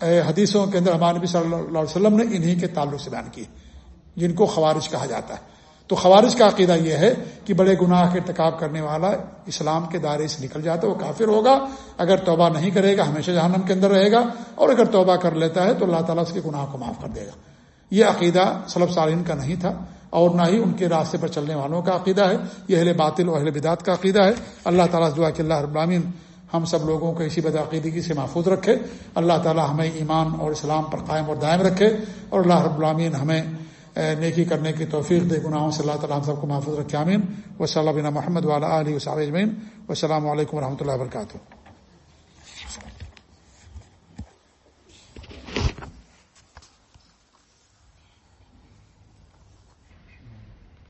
S2: حدیثوں کے اندر ہمارے نبی صلی اللہ علیہ وسلم نے انہی کے تعلق سے بیان کی جن کو خوارج کہا جاتا ہے۔ تو خوارج کا عقیدہ یہ ہے کہ بڑے گناہ کے ارتکاب کرنے والا اسلام کے دائرے سے نکل جاتا ہے، وہ کافر ہوگا۔ اگر توبہ نہیں کرے گا، ہمیشہ جہنم کے اندر رہے گا۔ اور اگر توبہ کر لیتا ہے تو اللہ تعالیٰ اس کے گناہ کو معاف کر دے گا۔ یہ عقیدہ سلب سالین کا نہیں تھا، اور نہ ہی ان کے راستے پر چلنے والوں کا عقیدہ ہے۔ یہ اہل باطل اور اہل بدات کا عقیدہ ہے۔ اللہ تعالیٰ دعا کہ اللہ ابرامین ہم سب لوگوں کو اسی بدعقیدگی سے محفوظ رکھے۔ اللہ تعالیٰ ہمیں ایمان اور اسلام پر قائم اور دائم رکھے اور اللہ رب العامین ہمیں نیکی کرنے کی توفیق دے گناہوں سے اللہ تعالیٰ ہم سب کو محفوظ رکھے امین و صلی اللہ محمد والا علیہ وسلم اجمین و السلام علیکم و رحمۃ اللہ وبرکاتہ۔